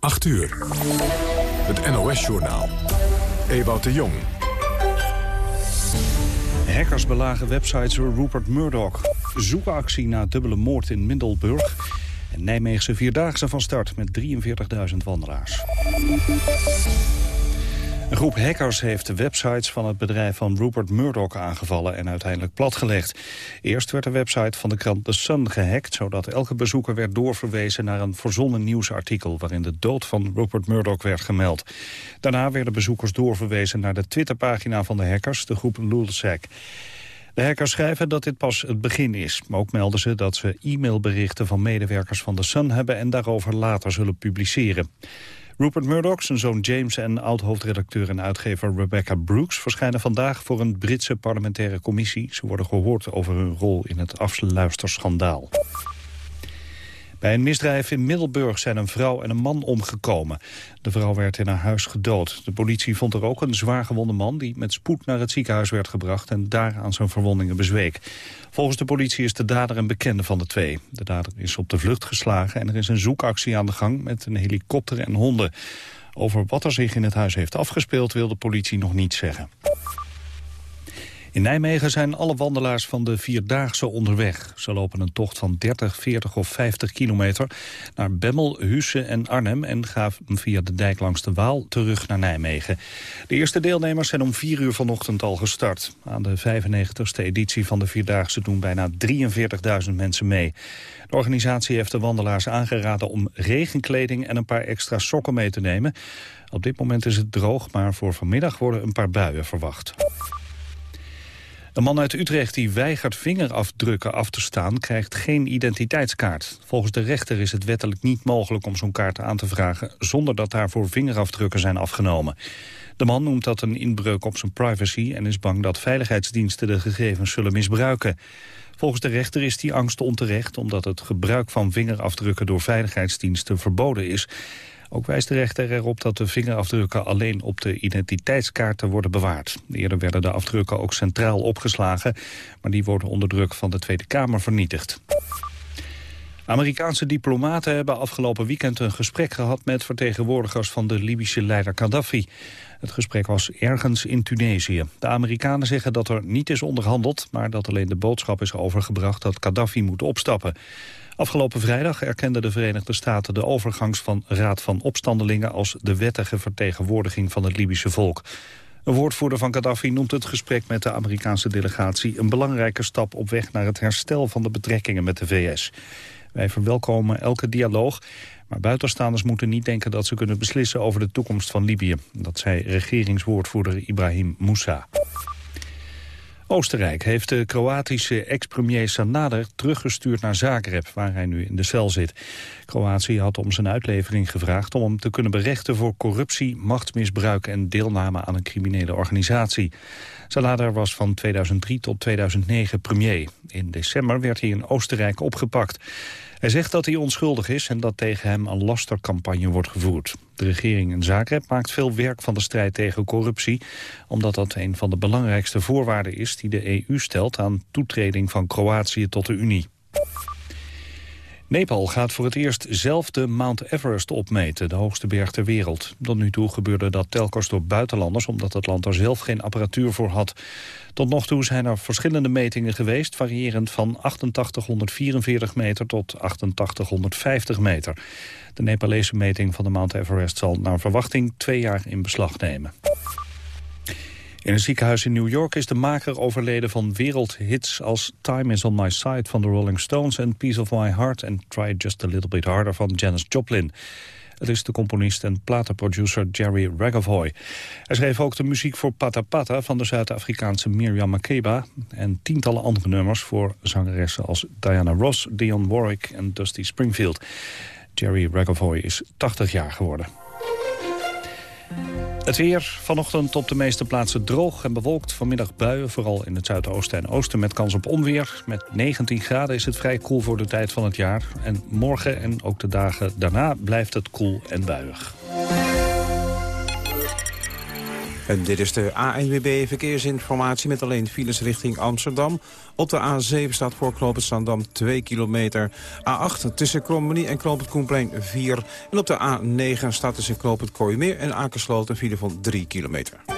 8 uur. Het NOS-journaal. Ewout de Jong. Hackers belagen websites Rupert Murdoch. Zoekactie na dubbele moord in Middelburg. En Nijmeegse Vierdaagse van start met 43.000 wandelaars. Een groep hackers heeft de websites van het bedrijf van Rupert Murdoch aangevallen en uiteindelijk platgelegd. Eerst werd de website van de krant The Sun gehackt, zodat elke bezoeker werd doorverwezen naar een verzonnen nieuwsartikel waarin de dood van Rupert Murdoch werd gemeld. Daarna werden bezoekers doorverwezen naar de Twitterpagina van de hackers, de groep Lulzsec. De hackers schrijven dat dit pas het begin is. Maar ook melden ze dat ze e-mailberichten van medewerkers van The Sun hebben en daarover later zullen publiceren. Rupert Murdoch, zijn zoon James en oud-hoofdredacteur en uitgever Rebecca Brooks... verschijnen vandaag voor een Britse parlementaire commissie. Ze worden gehoord over hun rol in het afluisterschandaal. Bij een misdrijf in Middelburg zijn een vrouw en een man omgekomen. De vrouw werd in haar huis gedood. De politie vond er ook een zwaargewonde man... die met spoed naar het ziekenhuis werd gebracht... en daar aan zijn verwondingen bezweek. Volgens de politie is de dader een bekende van de twee. De dader is op de vlucht geslagen en er is een zoekactie aan de gang... met een helikopter en honden. Over wat er zich in het huis heeft afgespeeld... wil de politie nog niet zeggen. In Nijmegen zijn alle wandelaars van de Vierdaagse onderweg. Ze lopen een tocht van 30, 40 of 50 kilometer naar Bemmel, Husse en Arnhem... en gaan via de dijk langs de Waal terug naar Nijmegen. De eerste deelnemers zijn om 4 uur vanochtend al gestart. Aan de 95ste editie van de Vierdaagse doen bijna 43.000 mensen mee. De organisatie heeft de wandelaars aangeraden om regenkleding en een paar extra sokken mee te nemen. Op dit moment is het droog, maar voor vanmiddag worden een paar buien verwacht. Een man uit Utrecht die weigert vingerafdrukken af te staan... krijgt geen identiteitskaart. Volgens de rechter is het wettelijk niet mogelijk om zo'n kaart aan te vragen... zonder dat daarvoor vingerafdrukken zijn afgenomen. De man noemt dat een inbreuk op zijn privacy... en is bang dat veiligheidsdiensten de gegevens zullen misbruiken. Volgens de rechter is die angst onterecht... omdat het gebruik van vingerafdrukken door veiligheidsdiensten verboden is... Ook wijst de rechter erop dat de vingerafdrukken alleen op de identiteitskaarten worden bewaard. Eerder werden de afdrukken ook centraal opgeslagen, maar die worden onder druk van de Tweede Kamer vernietigd. Amerikaanse diplomaten hebben afgelopen weekend een gesprek gehad met vertegenwoordigers van de Libische leider Gaddafi. Het gesprek was ergens in Tunesië. De Amerikanen zeggen dat er niet is onderhandeld, maar dat alleen de boodschap is overgebracht dat Gaddafi moet opstappen. Afgelopen vrijdag erkenden de Verenigde Staten de overgangs van Raad van Opstandelingen als de wettige vertegenwoordiging van het Libische volk. Een woordvoerder van Gaddafi noemt het gesprek met de Amerikaanse delegatie een belangrijke stap op weg naar het herstel van de betrekkingen met de VS. Wij verwelkomen elke dialoog, maar buitenstaanders moeten niet denken dat ze kunnen beslissen over de toekomst van Libië. Dat zei regeringswoordvoerder Ibrahim Moussa. Oostenrijk heeft de Kroatische ex-premier Sanader teruggestuurd naar Zagreb, waar hij nu in de cel zit. Kroatië had om zijn uitlevering gevraagd om hem te kunnen berechten voor corruptie, machtsmisbruik en deelname aan een criminele organisatie. Sanader was van 2003 tot 2009 premier. In december werd hij in Oostenrijk opgepakt. Hij zegt dat hij onschuldig is en dat tegen hem een lastercampagne wordt gevoerd. De regering in Zagreb maakt veel werk van de strijd tegen corruptie... omdat dat een van de belangrijkste voorwaarden is die de EU stelt... aan toetreding van Kroatië tot de Unie. Nepal gaat voor het eerst zelf de Mount Everest opmeten, de hoogste berg ter wereld. Tot nu toe gebeurde dat telkens door buitenlanders, omdat het land er zelf geen apparatuur voor had. Tot nog toe zijn er verschillende metingen geweest, variërend van 8844 meter tot 8850 meter. De Nepalese meting van de Mount Everest zal naar verwachting twee jaar in beslag nemen. In een ziekenhuis in New York is de maker overleden van wereldhits als Time is on my side van de Rolling Stones en Piece of my heart and Try just a little bit harder van Janis Joplin. Het is de componist en platenproducer Jerry Ragavoy. Hij schreef ook de muziek voor Pata Pata van de Zuid-Afrikaanse Miriam Makeba... en tientallen andere nummers voor zangeressen als Diana Ross, Dionne Warwick en Dusty Springfield. Jerry Ragavoy is 80 jaar geworden. Het weer vanochtend op de meeste plaatsen droog en bewolkt. Vanmiddag buien, vooral in het zuidoosten en oosten met kans op onweer. Met 19 graden is het vrij koel voor de tijd van het jaar. En morgen en ook de dagen daarna blijft het koel en buiig. En dit is de ANWB verkeersinformatie met alleen files richting Amsterdam. Op de A7 staat voor Knoopend Zandam 2 kilometer. A8 tussen Krommenie en Knoopend Koenplein 4. En op de A9 staat tussen Knoopend Kooimeer en Akersloot een file van 3 kilometer.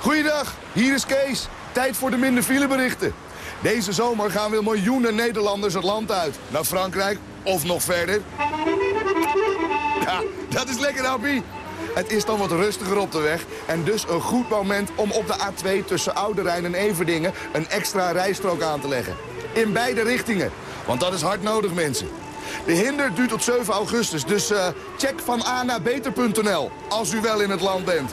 Goeiedag, hier is Kees. Tijd voor de minder fileberichten. Deze zomer gaan weer miljoenen Nederlanders het land uit. Naar Frankrijk of nog verder. Ja, dat is lekker, Appie. Het is dan wat rustiger op de weg en dus een goed moment om op de A2 tussen Oude Rijn en Everdingen een extra rijstrook aan te leggen. In beide richtingen, want dat is hard nodig mensen. De hinder duurt tot 7 augustus, dus uh, check van A naar beter.nl als u wel in het land bent.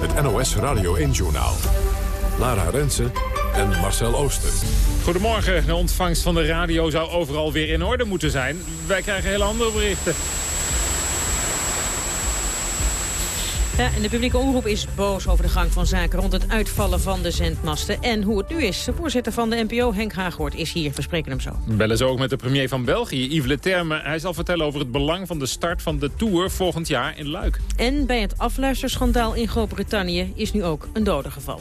Het NOS Radio 1-journaal. Lara Rensen en Marcel Ooster. Goedemorgen. De ontvangst van de radio zou overal weer in orde moeten zijn. Wij krijgen hele andere berichten. Ja, en de publieke omroep is boos over de gang van zaken rond het uitvallen van de zendmasten en hoe het nu is. De voorzitter van de NPO, Henk Haaghoort, is hier. We spreken hem zo. Bellen zo ook met de premier van België, Yves Leterme. Hij zal vertellen over het belang van de start van de Tour volgend jaar in Luik. En bij het afluisterschandaal in Groot-Brittannië is nu ook een dode geval.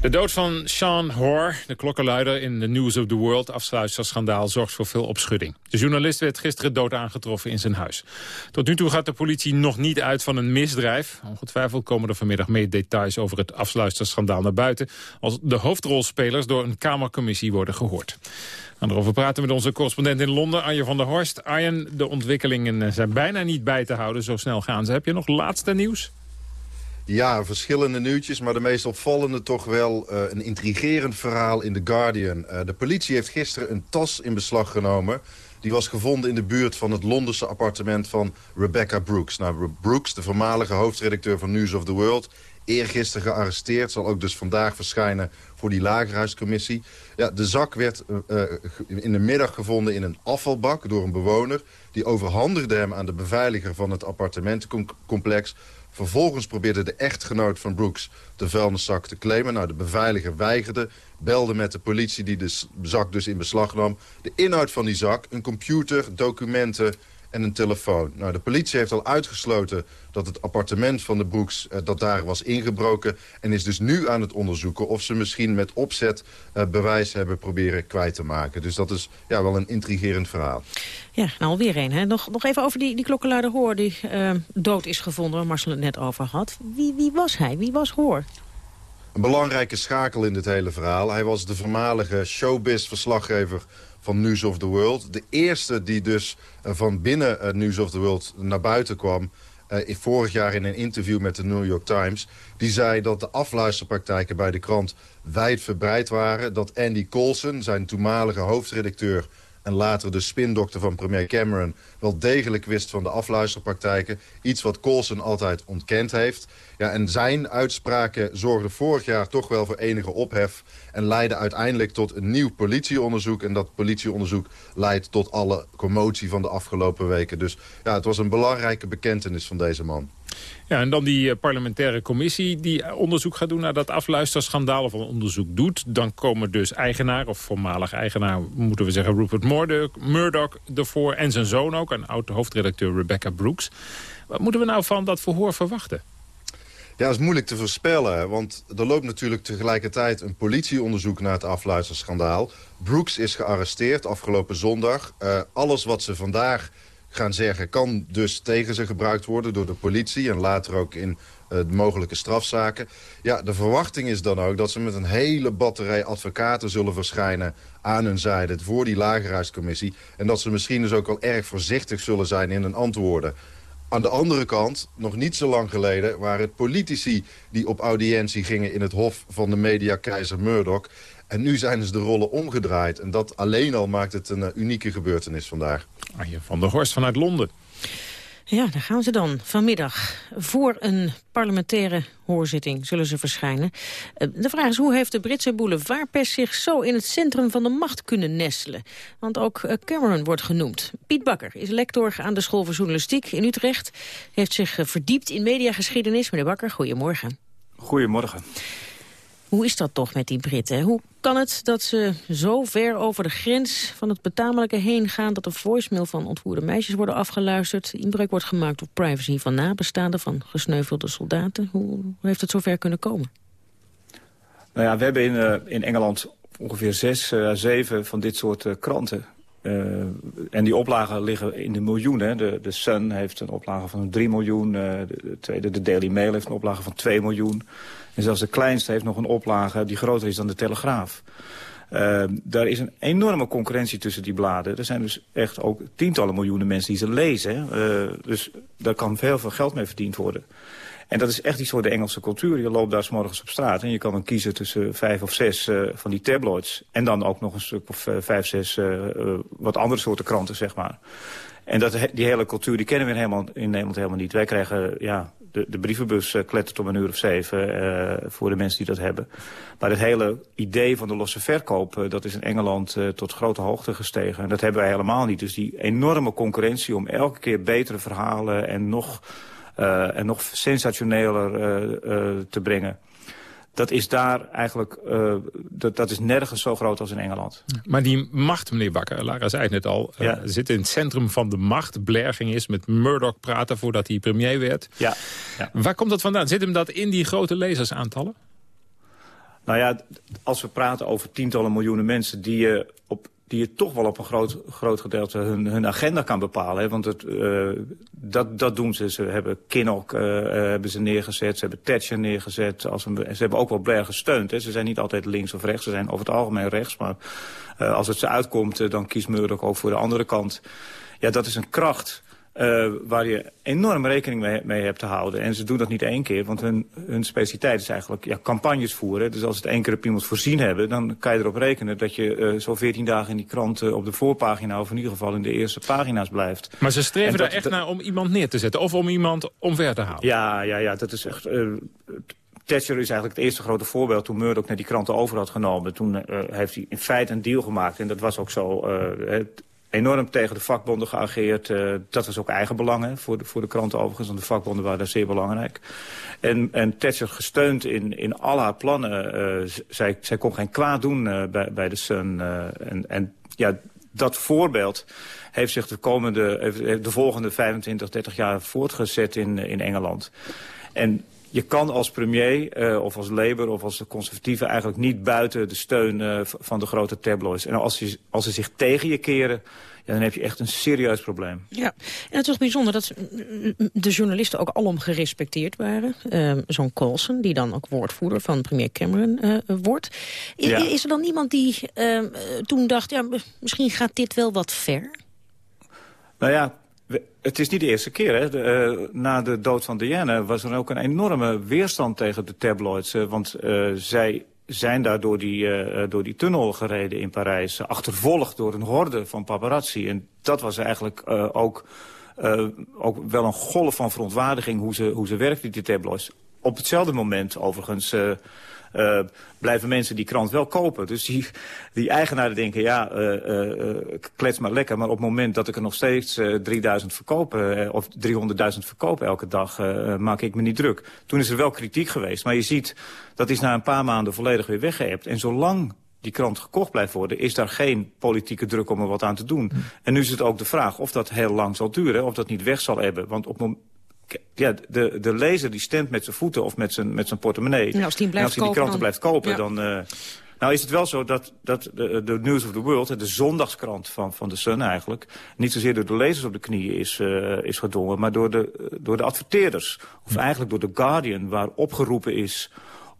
De dood van Sean Hoare, de klokkenluider in de News of the World afsluiterschandaal, zorgt voor veel opschudding. De journalist werd gisteren dood aangetroffen in zijn huis. Tot nu toe gaat de politie nog niet uit van een misdrijf. Ongetwijfeld komen er vanmiddag meer details over het afsluiterschandaal naar buiten, als de hoofdrolspelers door een kamercommissie worden gehoord. Gaan erover praten met onze correspondent in Londen, Arjen van der Horst. Arjen, de ontwikkelingen zijn bijna niet bij te houden, zo snel gaan ze. Heb je nog laatste nieuws? Ja, verschillende nieuwtjes, maar de meest opvallende toch wel uh, een intrigerend verhaal in The Guardian. Uh, de politie heeft gisteren een tas in beslag genomen. Die was gevonden in de buurt van het Londense appartement van Rebecca Brooks. Nou, Brooks, de voormalige hoofdredacteur van News of the World... eergisteren gearresteerd, zal ook dus vandaag verschijnen voor die lagerhuiscommissie. Ja, de zak werd uh, in de middag gevonden in een afvalbak door een bewoner. Die overhandigde hem aan de beveiliger van het appartementencomplex... Vervolgens probeerde de echtgenoot van Brooks de vuilniszak te claimen. Nou, de beveiliger weigerde, belde met de politie die de zak dus in beslag nam. De inhoud van die zak, een computer, documenten en een telefoon. Nou, de politie heeft al uitgesloten dat het appartement van de Broeks... Eh, dat daar was ingebroken en is dus nu aan het onderzoeken... of ze misschien met opzet eh, bewijs hebben proberen kwijt te maken. Dus dat is ja, wel een intrigerend verhaal. Ja, nou alweer een. Hè? Nog, nog even over die, die klokkenluider Hoor die uh, dood is gevonden... waar Marcel het net over had. Wie, wie was hij? Wie was Hoor? Een belangrijke schakel in dit hele verhaal. Hij was de voormalige showbiz-verslaggever van News of the World. De eerste die dus uh, van binnen uh, News of the World naar buiten kwam... Uh, vorig jaar in een interview met de New York Times... die zei dat de afluisterpraktijken bij de krant wijdverbreid waren. Dat Andy Coulson, zijn toenmalige hoofdredacteur en later de spindokter van premier Cameron... wel degelijk wist van de afluisterpraktijken. Iets wat Coulson altijd ontkend heeft. Ja, en zijn uitspraken zorgden vorig jaar toch wel voor enige ophef... en leidden uiteindelijk tot een nieuw politieonderzoek. En dat politieonderzoek leidt tot alle commotie van de afgelopen weken. Dus ja, het was een belangrijke bekentenis van deze man. Ja, en dan die parlementaire commissie die onderzoek gaat doen naar dat afluisterschandaal of een onderzoek doet. Dan komen dus eigenaar of voormalig eigenaar, moeten we zeggen, Rupert Murdoch, Murdoch ervoor en zijn zoon ook, een oud hoofdredacteur Rebecca Brooks. Wat moeten we nou van dat verhoor verwachten? Ja, dat is moeilijk te voorspellen. Want er loopt natuurlijk tegelijkertijd een politieonderzoek naar het afluisterschandaal. Brooks is gearresteerd afgelopen zondag. Uh, alles wat ze vandaag gaan zeggen kan dus tegen ze gebruikt worden door de politie... en later ook in uh, mogelijke strafzaken. Ja, de verwachting is dan ook dat ze met een hele batterij advocaten zullen verschijnen aan hun zijde voor die lagerhuiscommissie. En dat ze misschien dus ook wel erg voorzichtig zullen zijn in hun antwoorden. Aan de andere kant, nog niet zo lang geleden... waren het politici die op audiëntie gingen in het hof van de mediakeizer Murdoch. En nu zijn dus de rollen omgedraaid. En dat alleen al maakt het een uh, unieke gebeurtenis vandaag. Arjen van der Horst vanuit Londen. Ja, daar gaan ze dan vanmiddag. Voor een parlementaire hoorzitting zullen ze verschijnen. Eh, de vraag is hoe heeft de Britse boulevardpers zich zo in het centrum van de macht kunnen nestelen? Want ook eh, Cameron wordt genoemd. Piet Bakker is lector aan de School voor Journalistiek in Utrecht. Heeft zich verdiept in mediageschiedenis. Meneer Bakker, goedemorgen. Goedemorgen. Hoe is dat toch met die Britten? Hoe kan het dat ze zo ver over de grens van het betamelijke heen gaan... dat de voicemail van ontvoerde meisjes worden afgeluisterd... inbreuk wordt gemaakt op privacy van nabestaanden... van gesneuvelde soldaten? Hoe heeft het zover kunnen komen? Nou ja, we hebben in, uh, in Engeland ongeveer zes, uh, zeven van dit soort uh, kranten. En die oplagen liggen in de miljoenen. De, de Sun heeft een oplage van 3 miljoen. de, de, de Daily Mail heeft een oplage van 2 miljoen. En zelfs de kleinste heeft nog een oplage die groter is dan de Telegraaf. Uh, daar is een enorme concurrentie tussen die bladen. Er zijn dus echt ook tientallen miljoenen mensen die ze lezen. Uh, dus daar kan veel, veel geld mee verdiend worden. En dat is echt iets voor de Engelse cultuur. Je loopt daar s morgens op straat en je kan dan kiezen tussen vijf of zes uh, van die tabloids. En dan ook nog een stuk of uh, vijf, zes wat andere soorten kranten, zeg maar. En dat, die hele cultuur die kennen we in, helemaal, in Nederland helemaal niet. Wij krijgen ja, de, de brievenbus klettert om een uur of zeven voor de mensen die dat hebben. Maar het hele idee van de losse verkoop, dat is in Engeland tot grote hoogte gestegen. En dat hebben wij helemaal niet. Dus die enorme concurrentie om elke keer betere verhalen en nog, en nog sensationeler te brengen dat is daar eigenlijk, uh, dat, dat is nergens zo groot als in Engeland. Maar die macht, meneer Bakker, Lara zei het net al, uh, ja. zit in het centrum van de macht. Blair ging eens met Murdoch praten voordat hij premier werd. Ja. ja. Waar komt dat vandaan? Zit hem dat in die grote lezersaantallen? Nou ja, als we praten over tientallen miljoenen mensen die je op die je toch wel op een groot, groot gedeelte hun, hun agenda kan bepalen. Hè? Want het, uh, dat, dat doen ze. Ze hebben Kinnock uh, hebben ze neergezet, ze hebben Thatcher neergezet. Als ze hebben ook wel Blair gesteund. Hè? Ze zijn niet altijd links of rechts, ze zijn over het algemeen rechts. Maar als het ze uitkomt, dan kiest Murdoch ook voor de andere kant. Ja, dat is een kracht uh, waar je enorm rekening mee, mee, hebt te houden. En ze doen dat niet één keer, want hun, hun specialiteit is eigenlijk ja, campagnes voeren. Dus als het één keer op iemand voorzien hebben, dan kan je erop rekenen... dat je uh, zo veertien dagen in die krant uh, op de voorpagina... of in ieder geval in de eerste pagina's blijft. Maar ze streven dat, daar echt naar om iemand neer te zetten... of om iemand omver te halen? Ja, ja, ja dat is echt... Thatcher is eigenlijk het eerste grote voorbeeld toen Murdoch naar die kranten over had genomen. Toen uh, heeft hij in feite een deal gemaakt. En dat was ook zo. Uh, enorm tegen de vakbonden geageerd. Uh, dat was ook eigen belangen voor de, voor de kranten overigens. Want de vakbonden waren daar zeer belangrijk. En, en Thatcher gesteund in, in al haar plannen. Uh, zij, zij kon geen kwaad doen uh, bij, bij de Sun. en, en ja, dat voorbeeld heeft zich de, komende, de volgende 25, 30 jaar voortgezet in, in Engeland. En je kan als premier uh, of als Labour of als conservatieve eigenlijk niet buiten de steun uh, van de grote tabloids. En als, je, als ze zich tegen je keren, ja, dan heb je echt een serieus probleem. Ja, en het was bijzonder dat de journalisten ook alom gerespecteerd waren. Uh, Zo'n Colson, die dan ook woordvoerder van premier Cameron uh, wordt. I ja. Is er dan iemand die ehm, toen dacht, ja, misschien gaat dit wel wat ver? Nou ja, het is niet de eerste keer. Hè. De, uh, na de dood van Diana was er ook een enorme weerstand tegen de tabloids. Uh, want uh, zij zijn daar door die, door die tunnel gereden in Parijs. achtervolgd door een horde van paparazzi. En dat was eigenlijk ook, ook wel een golf van verontwaardiging... hoe ze, hoe ze werkten, die tabloids. Op hetzelfde moment overigens uh, blijven mensen die krant wel kopen. Dus die, die eigenaren denken, ja, uh, uh, klets maar lekker. Maar op het moment dat ik er nog steeds 3000 verkopen, of 300.000 verkoop elke dag, maak ik me niet druk. Toen is er wel kritiek geweest. Maar je ziet, dat is na een paar maanden volledig weer weggeëpt. En zolang die krant gekocht blijft worden... is daar geen politieke druk om er wat aan te doen. En nu is het ook de vraag of dat heel lang zal duren... of dat niet weg zal hebben. Want op, ja, de, de lezer die stemt met zijn voeten of met zijn, met zijn portemonnee. Ja, als die, en als hij die kranten blijft kopen, ja. dan... Uh, nou is het wel zo dat, dat de, de News of the World, de zondagskrant van, van The Sun eigenlijk... niet zozeer door de lezers op de knieën is, uh, is gedwongen... maar door de, door de adverteerders. Of eigenlijk door The Guardian, waar opgeroepen is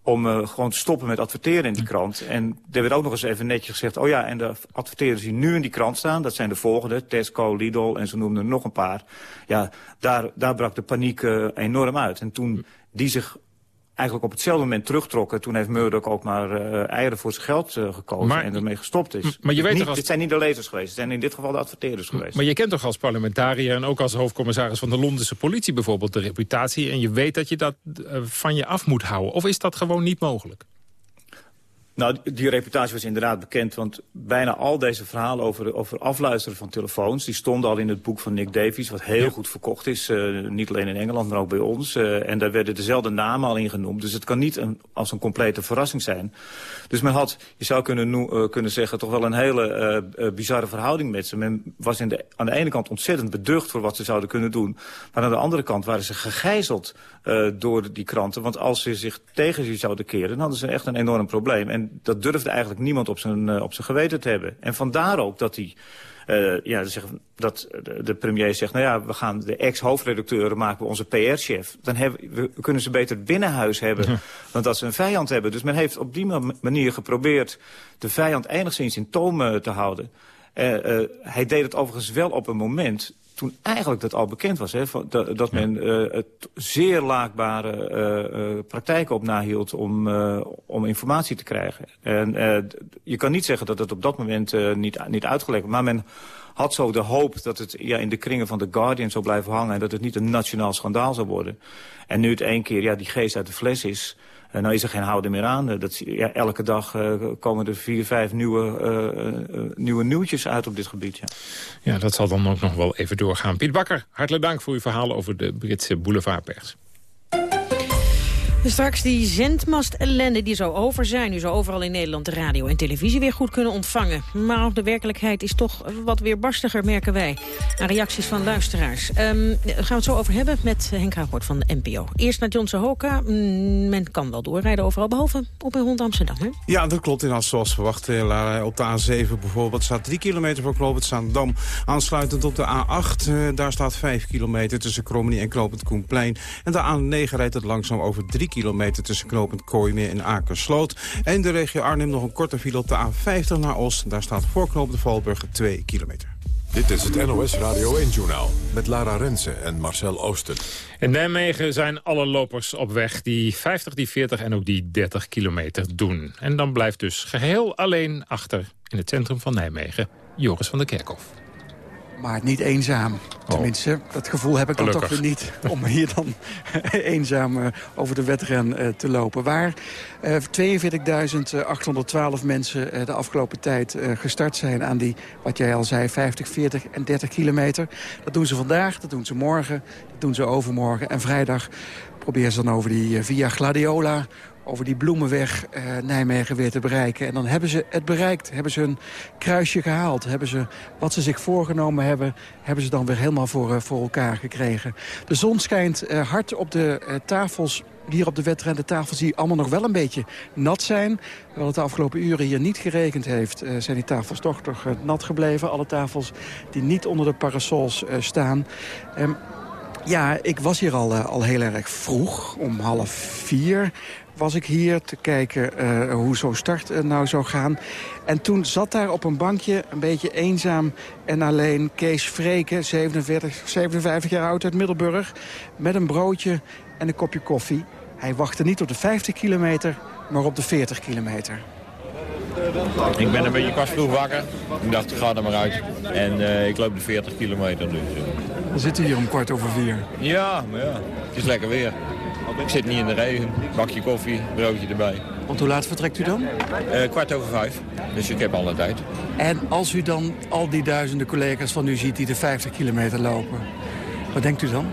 om uh, gewoon te stoppen met adverteren in die krant. En er werd ook nog eens even netjes gezegd... oh ja, en de adverteerders die nu in die krant staan... dat zijn de volgende, Tesco, Lidl en ze noemden er nog een paar. Ja, daar, daar brak de paniek uh, enorm uit. En toen die zich eigenlijk op hetzelfde moment terugtrokken... toen heeft Murdoch ook maar uh, eieren voor zijn geld uh, gekozen maar, en ermee gestopt is. Maar je weet niet, toch als... Dit zijn niet de lezers geweest, het zijn in dit geval de adverteerders geweest. Maar je kent toch als parlementariër en ook als hoofdcommissaris van de Londense politie bijvoorbeeld de reputatie... en je weet dat je dat uh, van je af moet houden. Of is dat gewoon niet mogelijk? Nou, die reputatie was inderdaad bekend, want bijna al deze verhalen over, over afluisteren van telefoons... die stonden al in het boek van Nick Davies, wat heel ja. goed verkocht is. Uh, niet alleen in Engeland, maar ook bij ons. Uh, en daar werden dezelfde namen al in genoemd. Dus het kan niet een, als een complete verrassing zijn. Dus men had, je zou kunnen, uh, kunnen zeggen, toch wel een hele bizarre verhouding met ze. Men was in de, aan de ene kant ontzettend beducht voor wat ze zouden kunnen doen. Maar aan de andere kant waren ze gegijzeld door die kranten. Want als ze zich tegen ze zouden keren, dan hadden ze echt een enorm probleem. En dat durfde eigenlijk niemand op zijn, uh, op zijn geweten te hebben. En vandaar ook dat hij... Uh, ja, dat de, premier zegt, nou ja, we gaan de ex-hoofdredacteuren maken we onze PR-chef. Dan hebben, we, kunnen ze beter binnenhuis hebben ja. dan dat ze een vijand hebben. Dus men heeft op die manier geprobeerd de vijand enigszins in toom te houden. Uh, hij deed het overigens wel op een moment toen eigenlijk dat al bekend was. Hè, van, dat, dat men uh, het zeer laakbare uh, uh, praktijken op nahield om, om informatie te krijgen. En je kan niet zeggen dat het op dat moment niet, niet uitgelegd was. Maar men had zo de hoop dat het ja, in de kringen van The Guardian zou blijven hangen... en dat het niet een nationaal schandaal zou worden. En nu het één keer ja, die geest uit de fles is... Uh, nou is er geen houden meer aan. Uh, dat, ja, elke dag uh, komen er vier, vijf nieuwe, nieuwe nieuwtjes uit op dit gebied. Ja. ja, dat zal dan ook nog wel even doorgaan. Piet Bakker, hartelijk dank voor uw verhaal over de Britse boulevardpers. Straks die zendmast ellende die zou over zijn. U zou overal in Nederland de radio en televisie weer goed kunnen ontvangen. Maar de werkelijkheid is toch wat weerbarstiger, merken wij. Aan reacties van luisteraars. Um, gaan we het zo over hebben met Henk Rapport van de NPO. Eerst naar John Sohoka. Mm, men kan wel doorrijden overal, behalve op en rond Amsterdam. Ja, dat klopt. Als zoals verwacht, op de A7 bijvoorbeeld... staat 3 kilometer voor Knoopend Zaandam. Aansluitend op de A8, uh, daar staat 5 kilometer tussen Krommenie en Knoopend Koenplein. En de A9 rijdt het langzaam over 3 kilometer tussen knooppunt Kooimeer en Akersloot. En de regio Arnhem nog een korte file op de A50 naar Oost. Daar staat voor knooppunt Valburg 2 kilometer. Dit is het NOS Radio 1-journaal met Lara Rensen en Marcel Oosten. In Nijmegen zijn alle lopers op weg die 50, die 40 en ook die 30 kilometer doen. En dan blijft dus geheel alleen achter in het centrum van Nijmegen Joris van der Kerkhof. Maar niet eenzaam. Tenminste, oh. dat gevoel heb ik dan Gelukkig. toch weer niet. Om hier dan eenzaam uh, over de wedren uh, te lopen. Waar uh, 42.812 mensen de afgelopen tijd gestart zijn aan die, wat jij al zei, 50, 40 en 30 kilometer. Dat doen ze vandaag, dat doen ze morgen, dat doen ze overmorgen. En vrijdag proberen ze dan over die Via Gladiola over die bloemenweg uh, Nijmegen weer te bereiken. En dan hebben ze het bereikt, hebben ze hun kruisje gehaald. Hebben ze wat ze zich voorgenomen hebben, hebben ze dan weer helemaal voor, uh, voor elkaar gekregen. De zon schijnt uh, hard op de tafels hier op de wedrennentafels die allemaal nog wel een beetje nat zijn. Terwijl het de afgelopen uren hier niet gerekend heeft, zijn die tafels toch, toch nat gebleven. Alle tafels die niet onder de parasols staan. Um, ja, ik was hier al, al heel erg vroeg, om half vier was ik hier te kijken uh, hoe zo'n start uh, nou zou gaan. En toen zat daar op een bankje, een beetje eenzaam en alleen... Kees Vreken, 47, 57 jaar oud uit Middelburg... met een broodje en een kopje koffie. Hij wachtte niet op de 50 kilometer, maar op de 40 kilometer. Ik ben een beetje pas vroeg wakker. Ik dacht, ga er maar uit. En ik loop de 40 kilometer dus. We zitten hier om kwart over vier. Ja, maar ja, het is lekker weer. Ik zit niet in de regen. Bakje koffie, broodje erbij. Want hoe laat vertrekt u dan? Uh, kwart over vijf. Dus ik heb alle tijd. En als u dan al die duizenden collega's van u ziet die de 50 kilometer lopen, wat denkt u dan?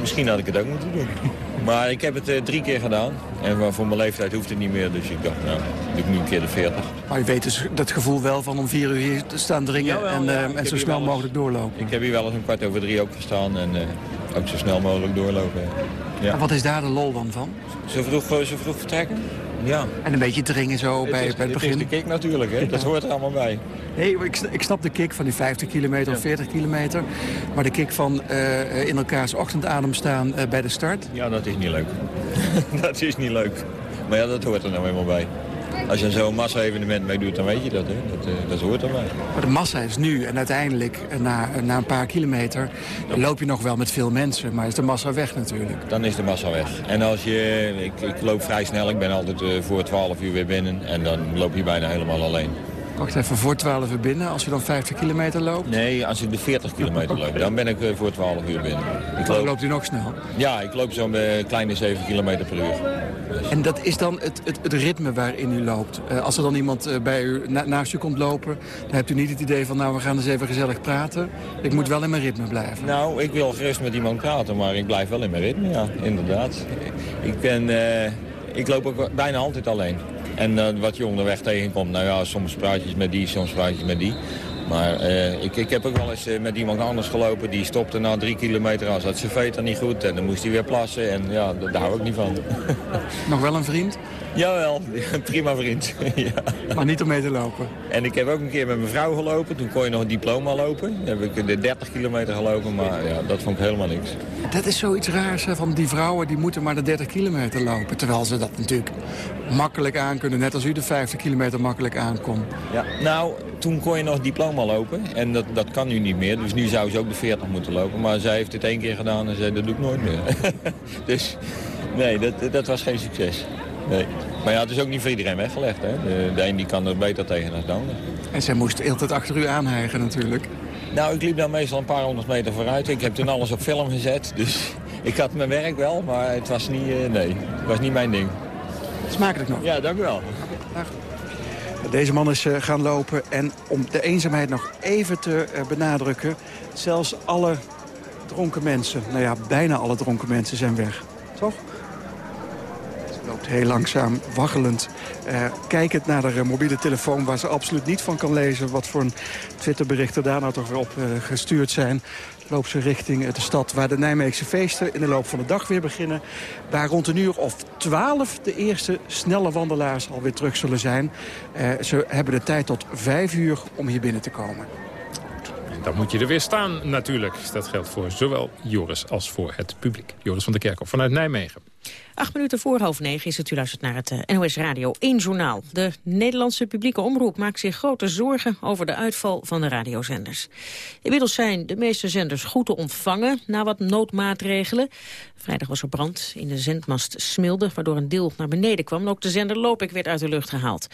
Misschien had ik het ook moeten doen. Maar ik heb het uh, drie keer gedaan. En voor mijn leeftijd hoeft het niet meer. Dus ik dacht, nou, doe ik nu een keer de 40. Maar u weet dus dat gevoel wel van om vier uur hier te staan dringen... Jawel, en, ja, en zo snel mogelijk doorlopen. Ik heb hier wel eens een kwart over drie ook gestaan. En uh, ook zo snel mogelijk doorlopen. Ja. En wat is daar de lol dan van? Zo vroeg, eh, zo vroeg vertrekken? Ja. En een beetje dringen zo bij, het is, bij het het begin? is de kick natuurlijk, hè? dat hoort er allemaal bij. Nee, ik, ik snap de kick van die 50 kilometer of 40 kilometer. Maar de kick van eh, in elkaars ochtendadem staan eh, bij de start. Ja, dat is niet leuk. dat is niet leuk. Maar ja, dat hoort er nou eenmaal bij. Als je zo'n massa-evenement meedoet, dan weet je dat, hè? Dat, eh, dat hoort erbij. Maar de massa is nu en uiteindelijk eh, na, na een paar kilometer loop je nog wel met veel mensen. Maar is de massa weg natuurlijk. Dan is de massa weg. En als je, ik, ik loop vrij snel, ik ben altijd eh, voor 12 uur weer binnen. En dan loop je bijna helemaal alleen. Wacht even, voor 12 uur binnen, als je dan 50 kilometer loopt. Nee, als ik de 40 kilometer loop, dan ben ik eh, voor 12 uur binnen. Ik Dan loop, loopt u nog snel. ja, ik loop zo'n eh, kleine 7 kilometer per uur. En dat is dan het, het, het ritme waarin u loopt. Eh, als er dan iemand bij u na- naast u komt lopen... dan hebt u niet het idee van, nou, we gaan eens even gezellig praten. Ik moet wel in mijn ritme blijven. Nou, ik wil gerust met iemand praten, maar ik blijf wel in mijn ritme, ja, inderdaad. Ik ben, ik loop ook bijna altijd alleen. En eh, wat je onderweg tegenkomt, nou ja, soms praatjes met die, soms praatjes met die. Maar eh, ik, ik heb ook wel eens eh, met iemand anders gelopen, die stopte na drie kilometer aan. Zat zijn veter niet goed en dan moest hij weer plassen en ja, daar hou ik niet van. Nog wel een vriend, Jawel, prima vriend. ja. maar niet om mee te lopen. En ik heb ook een keer met mijn vrouw gelopen. Toen kon je nog een diploma lopen. Dan heb ik de 30 kilometer gelopen, maar ja, dat vond ik helemaal niks. Dat is zoiets raars, hè, van die vrouwen die moeten maar de 30 kilometer lopen. Terwijl ze dat natuurlijk makkelijk aan kunnen, net als u de 50 kilometer makkelijk aankomt. Ja. Nou, toen kon je nog diploma lopen. En dat, dat kan nu niet meer. Dus nu zou ze ook de 40 moeten lopen. Maar zij heeft het één keer gedaan en zei dat doe ik nooit meer. dus nee, dat, dat was geen succes. Nee. Maar ja, het is ook niet voor iedereen weggelegd. Hè? De, de een die kan er beter tegen dan de ander. En zij moest de hele tijd achter u aanhijgen natuurlijk. Nou, ik liep dan meestal een paar honderd meter vooruit. Ik heb toen alles op film gezet. Dus ik had mijn werk wel, maar het was niet, eh, nee, het was niet mijn ding. Smakelijk nog. Ja, dank u wel. Deze man is eh, gaan lopen en om de eenzaamheid nog even te eh, benadrukken... zelfs alle dronken mensen, nou ja, bijna alle dronken mensen zijn weg. Toch? Loopt heel langzaam, waggelend, eh, kijkend naar haar mobiele telefoon... waar ze absoluut niet van kan lezen wat voor een Twitterberichten daar nou toch weer op eh, gestuurd zijn loopt ze richting eh, de stad waar de Nijmeegse feesten in de loop van de dag weer beginnen. Waar rond een uur of twaalf de eerste snelle wandelaars alweer terug zullen zijn. Ze hebben de tijd tot vijf uur om hier binnen te komen. Dan moet je er weer staan natuurlijk. Dat geldt voor zowel Joris als voor het publiek. Joris van der Kerkhof vanuit Nijmegen. Acht minuten voor half negen is het. U luistert naar het eh, NOS Radio 1 Journaal. De Nederlandse publieke omroep maakt zich grote zorgen over de uitval van de radiozenders. Inmiddels zijn de meeste zenders goed te ontvangen na wat noodmaatregelen. Vrijdag was er brand in de zendmast Smilde, waardoor een deel naar beneden kwam. En ook de zender Lopik werd uit de lucht gehaald.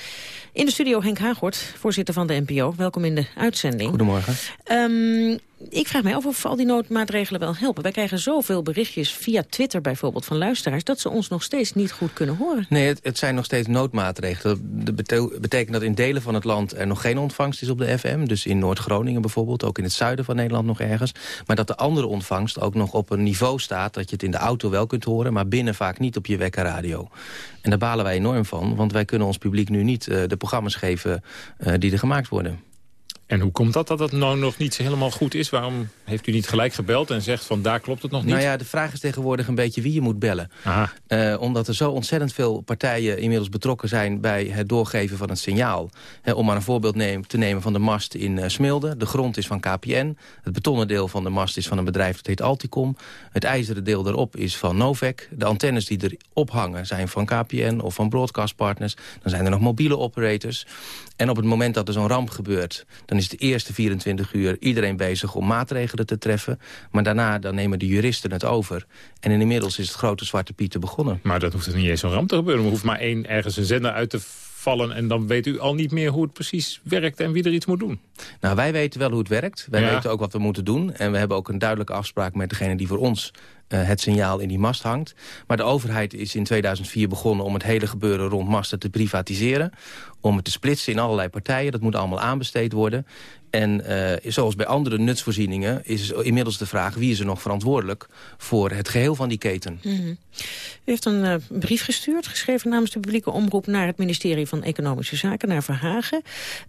In de studio Henk Hagort, voorzitter van de NPO. Welkom in de uitzending. Goedemorgen. Ehm, ik vraag mij af of al die noodmaatregelen wel helpen. Wij krijgen zoveel berichtjes via Twitter bijvoorbeeld van luisteraars... dat ze ons nog steeds niet goed kunnen horen. Nee, het, het zijn nog steeds noodmaatregelen. Dat bete- betekent dat in delen van het land er nog geen ontvangst is op de FM. Dus in Noord-Groningen bijvoorbeeld, ook in het zuiden van Nederland nog ergens. Maar dat de andere ontvangst ook nog op een niveau staat... dat je het in de auto wel kunt horen, maar binnen vaak niet op je wekkerradio. En daar balen wij enorm van, want wij kunnen ons publiek nu niet eh, de programma's geven eh, die er gemaakt worden. En hoe komt dat dat het nou nog niet helemaal goed is? Waarom heeft u niet gelijk gebeld en zegt van daar klopt het nog niet? Nou ja, de vraag is tegenwoordig een beetje wie je moet bellen. Eh, omdat er zo ontzettend veel partijen inmiddels betrokken zijn... bij het doorgeven van het signaal. Eh, om maar een voorbeeld neem, te nemen van de mast in eh, Smilde. De grond is van KPN. Het betonnen deel van de mast is van een bedrijf dat heet Alticom. Het ijzeren deel erop is van Novec. De antennes die erop hangen zijn van KPN of van broadcastpartners. Dan zijn er nog mobiele operators. En op het moment dat er zo'n ramp gebeurt... dan is de eerste 24 uur iedereen bezig om maatregelen te treffen. Maar daarna dan nemen de juristen het over. En inmiddels is het grote zwarte pieten begonnen. Maar dat hoeft er niet eens zo'n ramp te gebeuren. Er hoeft maar één ergens een zender uit te vallen... en dan weet u al niet meer hoe het precies werkt en wie er iets moet doen. Nou, wij weten wel hoe het werkt. Wij Ja. weten ook wat we moeten doen. En we hebben ook een duidelijke afspraak met degene die voor ons eh, het signaal in die mast hangt. Maar de overheid is in 2004 begonnen om het hele gebeuren rond masten te privatiseren. Om het te splitsen in allerlei partijen. Dat moet allemaal aanbesteed worden. En uh, zoals bij andere nutsvoorzieningen is inmiddels de vraag... wie is er nog verantwoordelijk voor het geheel van die keten. -hmm. U heeft een uh, brief gestuurd, geschreven namens de publieke omroep... naar het ministerie van Economische Zaken, naar Verhagen.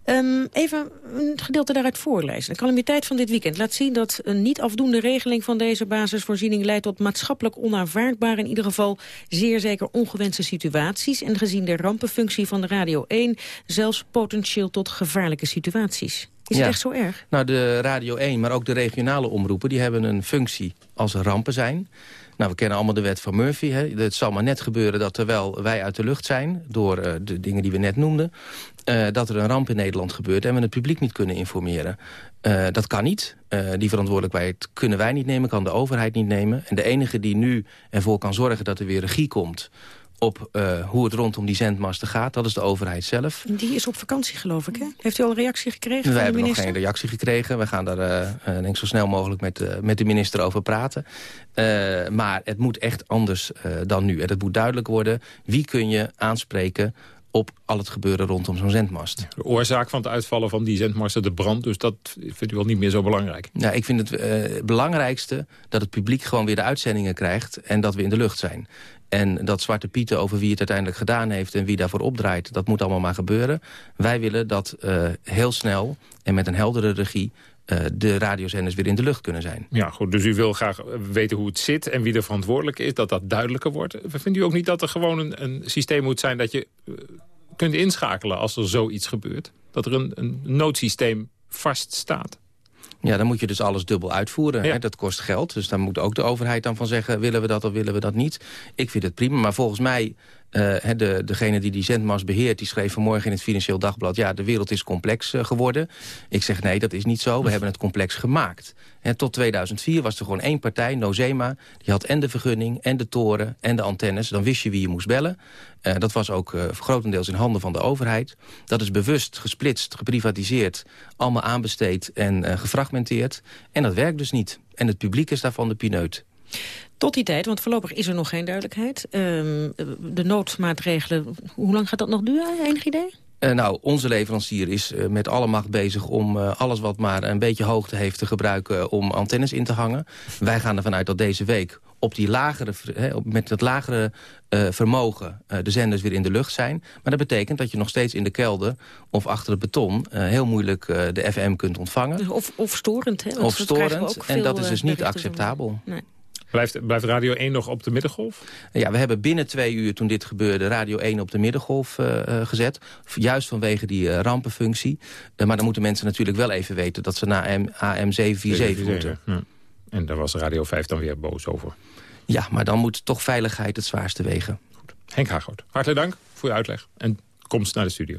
Um, even een gedeelte daaruit voorlezen. De calamiteit van dit weekend laat zien dat een niet afdoende regeling... van deze basisvoorziening leidt tot maatschappelijk onaanvaardbare... in ieder geval zeer zeker ongewenste situaties... en gezien de rampenfunctie van de Radio 1 zelfs potentieel tot gevaarlijke situaties. Is het echt zo erg? Nou, de Radio 1, maar ook de regionale omroepen... die hebben een functie als er rampen zijn. Nou, we kennen allemaal de wet van Murphy. Hè. Het zal maar net gebeuren dat terwijl wij uit de lucht zijn... door uh, de dingen die we net noemden... Uh, dat er een ramp in Nederland gebeurt en we het publiek niet kunnen informeren. Uh, dat kan niet. die verantwoordelijkheid kunnen wij niet nemen, kan de overheid niet nemen. En de enige die nu ervoor kan zorgen dat er weer regie komt op uh, hoe het rondom die zendmasten gaat. Dat is de overheid zelf. Die is op vakantie, geloof ik, hè? Heeft u al een reactie gekregen Wij de hebben minister? nog geen reactie gekregen. We gaan daar uh, denk ik zo snel mogelijk met, uh, met de minister over praten. maar het moet echt anders dan nu. En het moet duidelijk worden, wie kun je aanspreken op al het gebeuren rondom zo'n zendmast. De oorzaak van het uitvallen van die zendmasten, de brand... dus dat vindt u wel niet meer zo belangrijk? Ja, ik vind het uh, belangrijkste dat het publiek gewoon weer de uitzendingen krijgt... en dat we in de lucht zijn. En dat Zwarte Pieten over wie het uiteindelijk gedaan heeft... en wie daarvoor opdraait, dat moet allemaal maar gebeuren. Wij willen dat uh, heel snel en met een heldere regie... Uh, de radiozenders weer in de lucht kunnen zijn. Ja, goed. Dus u wil graag weten hoe het zit en wie er verantwoordelijk is... dat dat duidelijker wordt. Vindt u ook niet dat er gewoon een, een systeem moet zijn... dat je uh, kunt inschakelen als er zoiets gebeurt? Dat er een, een noodsysteem vaststaat? Ja, dan moet je dus alles dubbel uitvoeren. Ja. Hè? Dat kost geld. Dus dan moet ook de overheid dan van zeggen... willen we dat of willen we dat niet. Ik vind het prima. Maar volgens mij, uh, de, degene die die zendmast beheert... die schreef vanmorgen in het Financieel Dagblad... ja, de wereld is complex uh, geworden. Ik zeg nee, dat is niet zo. We hebben het complex gemaakt. Tot 2004 was er gewoon één partij, Nozema. Die had en de vergunning, en de toren, en de antennes. Dan wist je wie je moest bellen. Uh, dat was ook grotendeels in handen van de overheid. Dat is bewust gesplitst, geprivatiseerd, allemaal aanbesteed en gefragmenteerd. En dat werkt dus niet. En het publiek is daarvan de pineut. Tot die tijd, want voorlopig is er nog geen duidelijkheid. Um, de noodmaatregelen, hoe lang gaat dat nog duren? Enig idee? Uh, nou, onze leverancier is uh, met alle macht bezig om uh, alles wat maar een beetje hoogte heeft te gebruiken om antennes in te hangen. Wij gaan ervan uit dat deze week op die lagere, he, met dat lagere vermogen de zenders weer in de lucht zijn. Maar dat betekent dat je nog steeds in de kelder of achter het beton heel moeilijk de FM kunt ontvangen. Of, of storend. Hè? Of storend. En dat is dus niet acceptabel. Nee. Blijft, blijft Radio 1 nog op de middengolf? Ja, we hebben binnen twee uur toen dit gebeurde Radio 1 op de middengolf uh, uh, gezet. Juist vanwege die uh, rampenfunctie. maar dan moeten mensen natuurlijk wel even weten dat ze naar AM 747 moeten. Ja. En daar was Radio 5 dan weer boos over. Ja, maar dan moet toch veiligheid het zwaarste wegen. Goed. Henk Hagoot, hartelijk dank voor je uitleg. En komst naar de studio.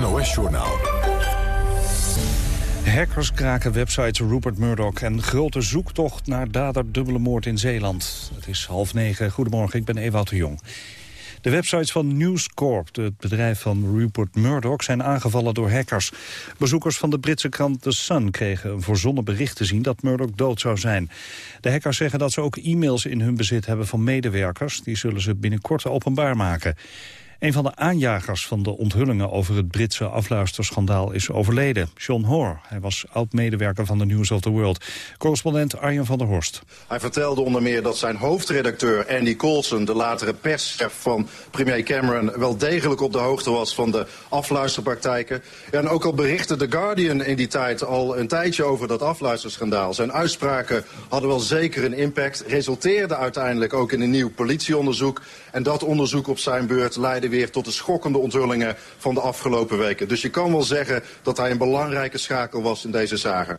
NOS-journaal. Hackers kraken websites Rupert Murdoch en grote zoektocht naar dader dubbele moord in Zeeland. Het is half negen. Goedemorgen, ik ben Ewout de Jong. De websites van News Corp, het bedrijf van Rupert Murdoch, zijn aangevallen door hackers. Bezoekers van de Britse krant The Sun kregen een verzonnen bericht te zien dat Murdoch dood zou zijn. De hackers zeggen dat ze ook e-mails in hun bezit hebben van medewerkers. Die zullen ze binnenkort openbaar maken. Een van de aanjagers van de onthullingen over het Britse afluisterschandaal is overleden. John Hoare. Hij was oud-medewerker van de News of the World. Correspondent Arjen van der Horst. Hij vertelde onder meer dat zijn hoofdredacteur Andy Coulson... de latere perschef van premier Cameron... wel degelijk op de hoogte was van de afluisterpraktijken. en ook al berichtte The Guardian in die tijd al een tijdje over dat afluisterschandaal. Zijn uitspraken hadden wel zeker een impact. Resulteerde uiteindelijk ook in een nieuw politieonderzoek. En dat onderzoek op zijn beurt leidde weer tot de schokkende onthullingen van de afgelopen weken. Dus je kan wel zeggen dat hij een belangrijke schakel was in deze zagen.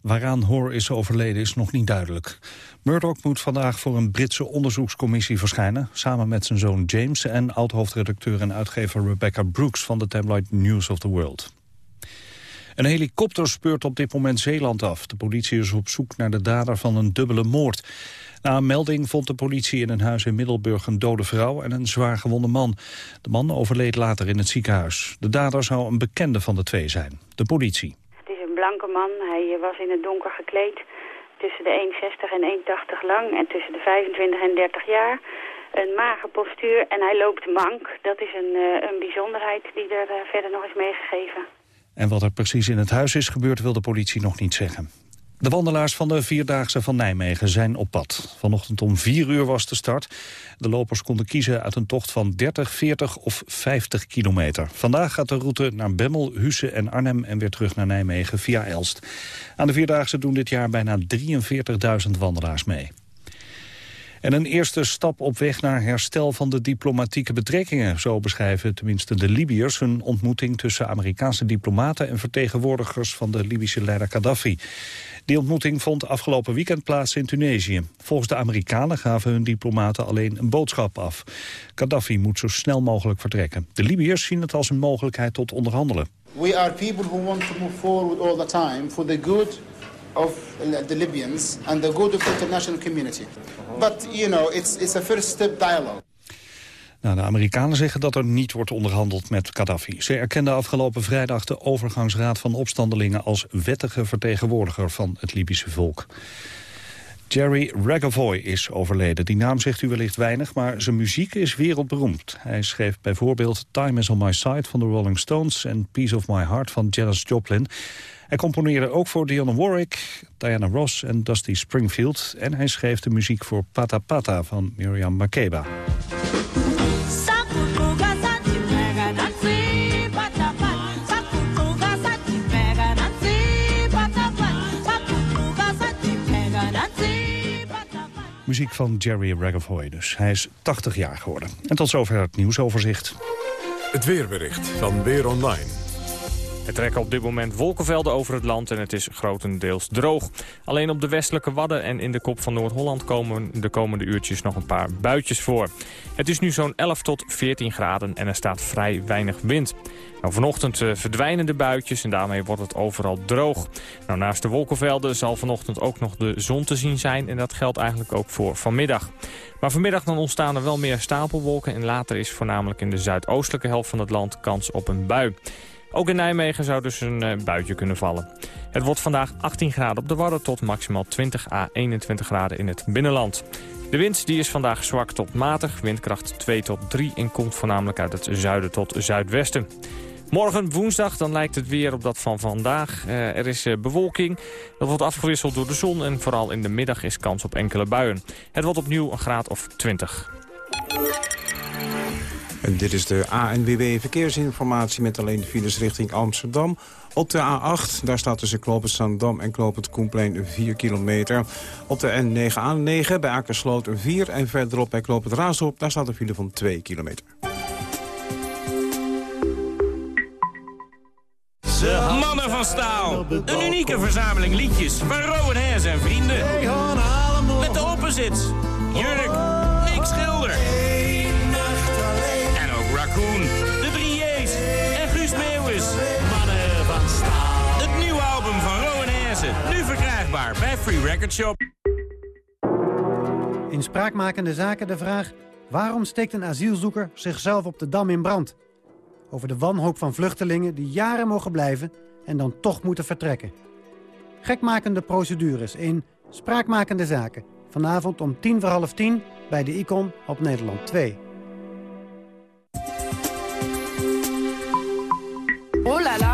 Waaraan Hoor is overleden is nog niet duidelijk. Murdoch moet vandaag voor een Britse onderzoekscommissie verschijnen... samen met zijn zoon James en oud-hoofdredacteur en uitgever Rebecca Brooks... van de tabloid News of the World. Een helikopter speurt op dit moment Zeeland af. De politie is op zoek naar de dader van een dubbele moord. Na een melding vond de politie in een huis in Middelburg een dode vrouw en een zwaar gewonde man. De man overleed later in het ziekenhuis. De dader zou een bekende van de twee zijn. De politie. Het is een blanke man. Hij was in het donker gekleed. Tussen de 1,60 en 1,80 lang en tussen de 25 en 30 jaar. Een mager postuur en hij loopt mank. Dat is een, eh, een bijzonderheid die er eh, verder nog is meegegeven. En wat er precies in het huis is gebeurd wil de politie nog niet zeggen. De wandelaars van de Vierdaagse van Nijmegen zijn op pad. Vanochtend om 4 uur was de start. De lopers konden kiezen uit een tocht van 30, 40 of 50 kilometer. Vandaag gaat de route naar Bemmel, Husse en Arnhem... en weer terug naar Nijmegen via Elst. Aan de Vierdaagse doen dit jaar bijna 43.000 wandelaars mee. En een eerste stap op weg naar herstel van de diplomatieke betrekkingen. Zo beschrijven tenminste de Libiërs hun ontmoeting tussen Amerikaanse diplomaten en vertegenwoordigers van de Libische leider Gaddafi. Die ontmoeting vond afgelopen weekend plaats in Tunesië. Volgens de Amerikanen gaven hun diplomaten alleen een boodschap af. Gaddafi moet zo snel mogelijk vertrekken. De Libiërs zien het als een mogelijkheid tot onderhandelen. We are people who want to move forward all the time for the good of the Libyans and the good of the international community. But, you know, it's, it's a first step dialogue. Nou, de Amerikanen zeggen dat er niet wordt onderhandeld met Gaddafi. Ze erkenden afgelopen vrijdag de overgangsraad van opstandelingen... als wettige vertegenwoordiger van het Libische volk. Jerry Ragavoy is overleden. Die naam zegt u wellicht weinig, maar zijn muziek is wereldberoemd. Hij schreef bijvoorbeeld Time is on my side van de Rolling Stones... en Piece of my heart van Janis Joplin. Hij componeerde ook voor Dionne Warwick, Diana Ross en Dusty Springfield... en hij schreef de muziek voor Pata Pata van Miriam Makeba. Muziek van Jerry Ragavoy dus. Hij is 80 jaar geworden. En tot zover het nieuwsoverzicht. Het weerbericht van Weer Online. Er trekken op dit moment wolkenvelden over het land en het is grotendeels droog. Alleen op de westelijke Wadden en in de kop van Noord-Holland komen de komende uurtjes nog een paar buitjes voor. Het is nu zo'n 11 tot 14 graden en er staat vrij weinig wind. Nou, vanochtend uh, verdwijnen de buitjes en daarmee wordt het overal droog. Nou, naast de wolkenvelden zal vanochtend ook nog de zon te zien zijn... en dat geldt eigenlijk ook voor vanmiddag. Maar vanmiddag dan ontstaan er wel meer stapelwolken... en later is voornamelijk in de zuidoostelijke helft van het land kans op een bui. Ook in Nijmegen zou dus een uh, buitje kunnen vallen. Het wordt vandaag 18 graden op de Wadden tot maximaal 20 à 21 graden in het binnenland. De wind die is vandaag zwak tot matig, windkracht 2 tot 3 en komt voornamelijk uit het zuiden tot zuidwesten. Morgen woensdag dan lijkt het weer op dat van vandaag. Uh, er is uh, bewolking, dat wordt afgewisseld door de zon en vooral in de middag is kans op enkele buien. Het wordt opnieuw een graad of 20. En dit is de ANWB Verkeersinformatie met alleen de files richting Amsterdam. Op de A8, daar staat tussen Kloopend Zandam en Kloopend Koenplein 4 kilometer. Op de N9A9 bij Akersloot 4 en verderop bij Kloopend Raasdorp... daar staat een file van 2 kilometer. Mannen van Staal. Een unieke verzameling liedjes van Rowan Heers en vrienden. Met de opposites. Jurk, Nick Schilder. bij Free Record Shop. In spraakmakende zaken de vraag... waarom steekt een asielzoeker zichzelf op de Dam in brand? Over de wanhoop van vluchtelingen die jaren mogen blijven... en dan toch moeten vertrekken. Gekmakende procedures in Spraakmakende Zaken. Vanavond om tien voor half tien bij de Icon op Nederland 2. Hola.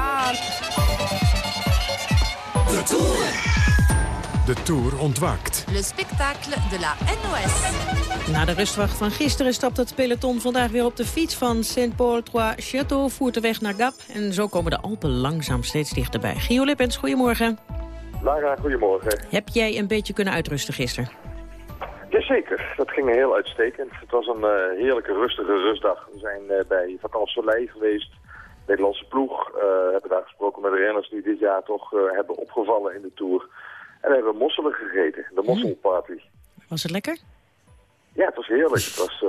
De Tour ontwaakt. Le spectacle de la NOS. Na de rustwacht van gisteren stapt het peloton vandaag weer op de fiets van Saint-Paul-Trois-Château, voert de weg naar Gap. En zo komen de Alpen langzaam steeds dichterbij. Gio Lippens, goedemorgen. Lara, goedemorgen. Heb jij een beetje kunnen uitrusten gisteren? Jazeker, dat ging heel uitstekend. Het was een uh, heerlijke rustige rustdag. We zijn uh, bij Vakant Soleil geweest, Nederlandse ploeg. Uh, hebben daar gesproken met de renners die dit jaar toch hebben opgevallen in de Tour. En we hebben mosselen gegeten, de mosselparty. Was het lekker? Ja, het was heerlijk. Het was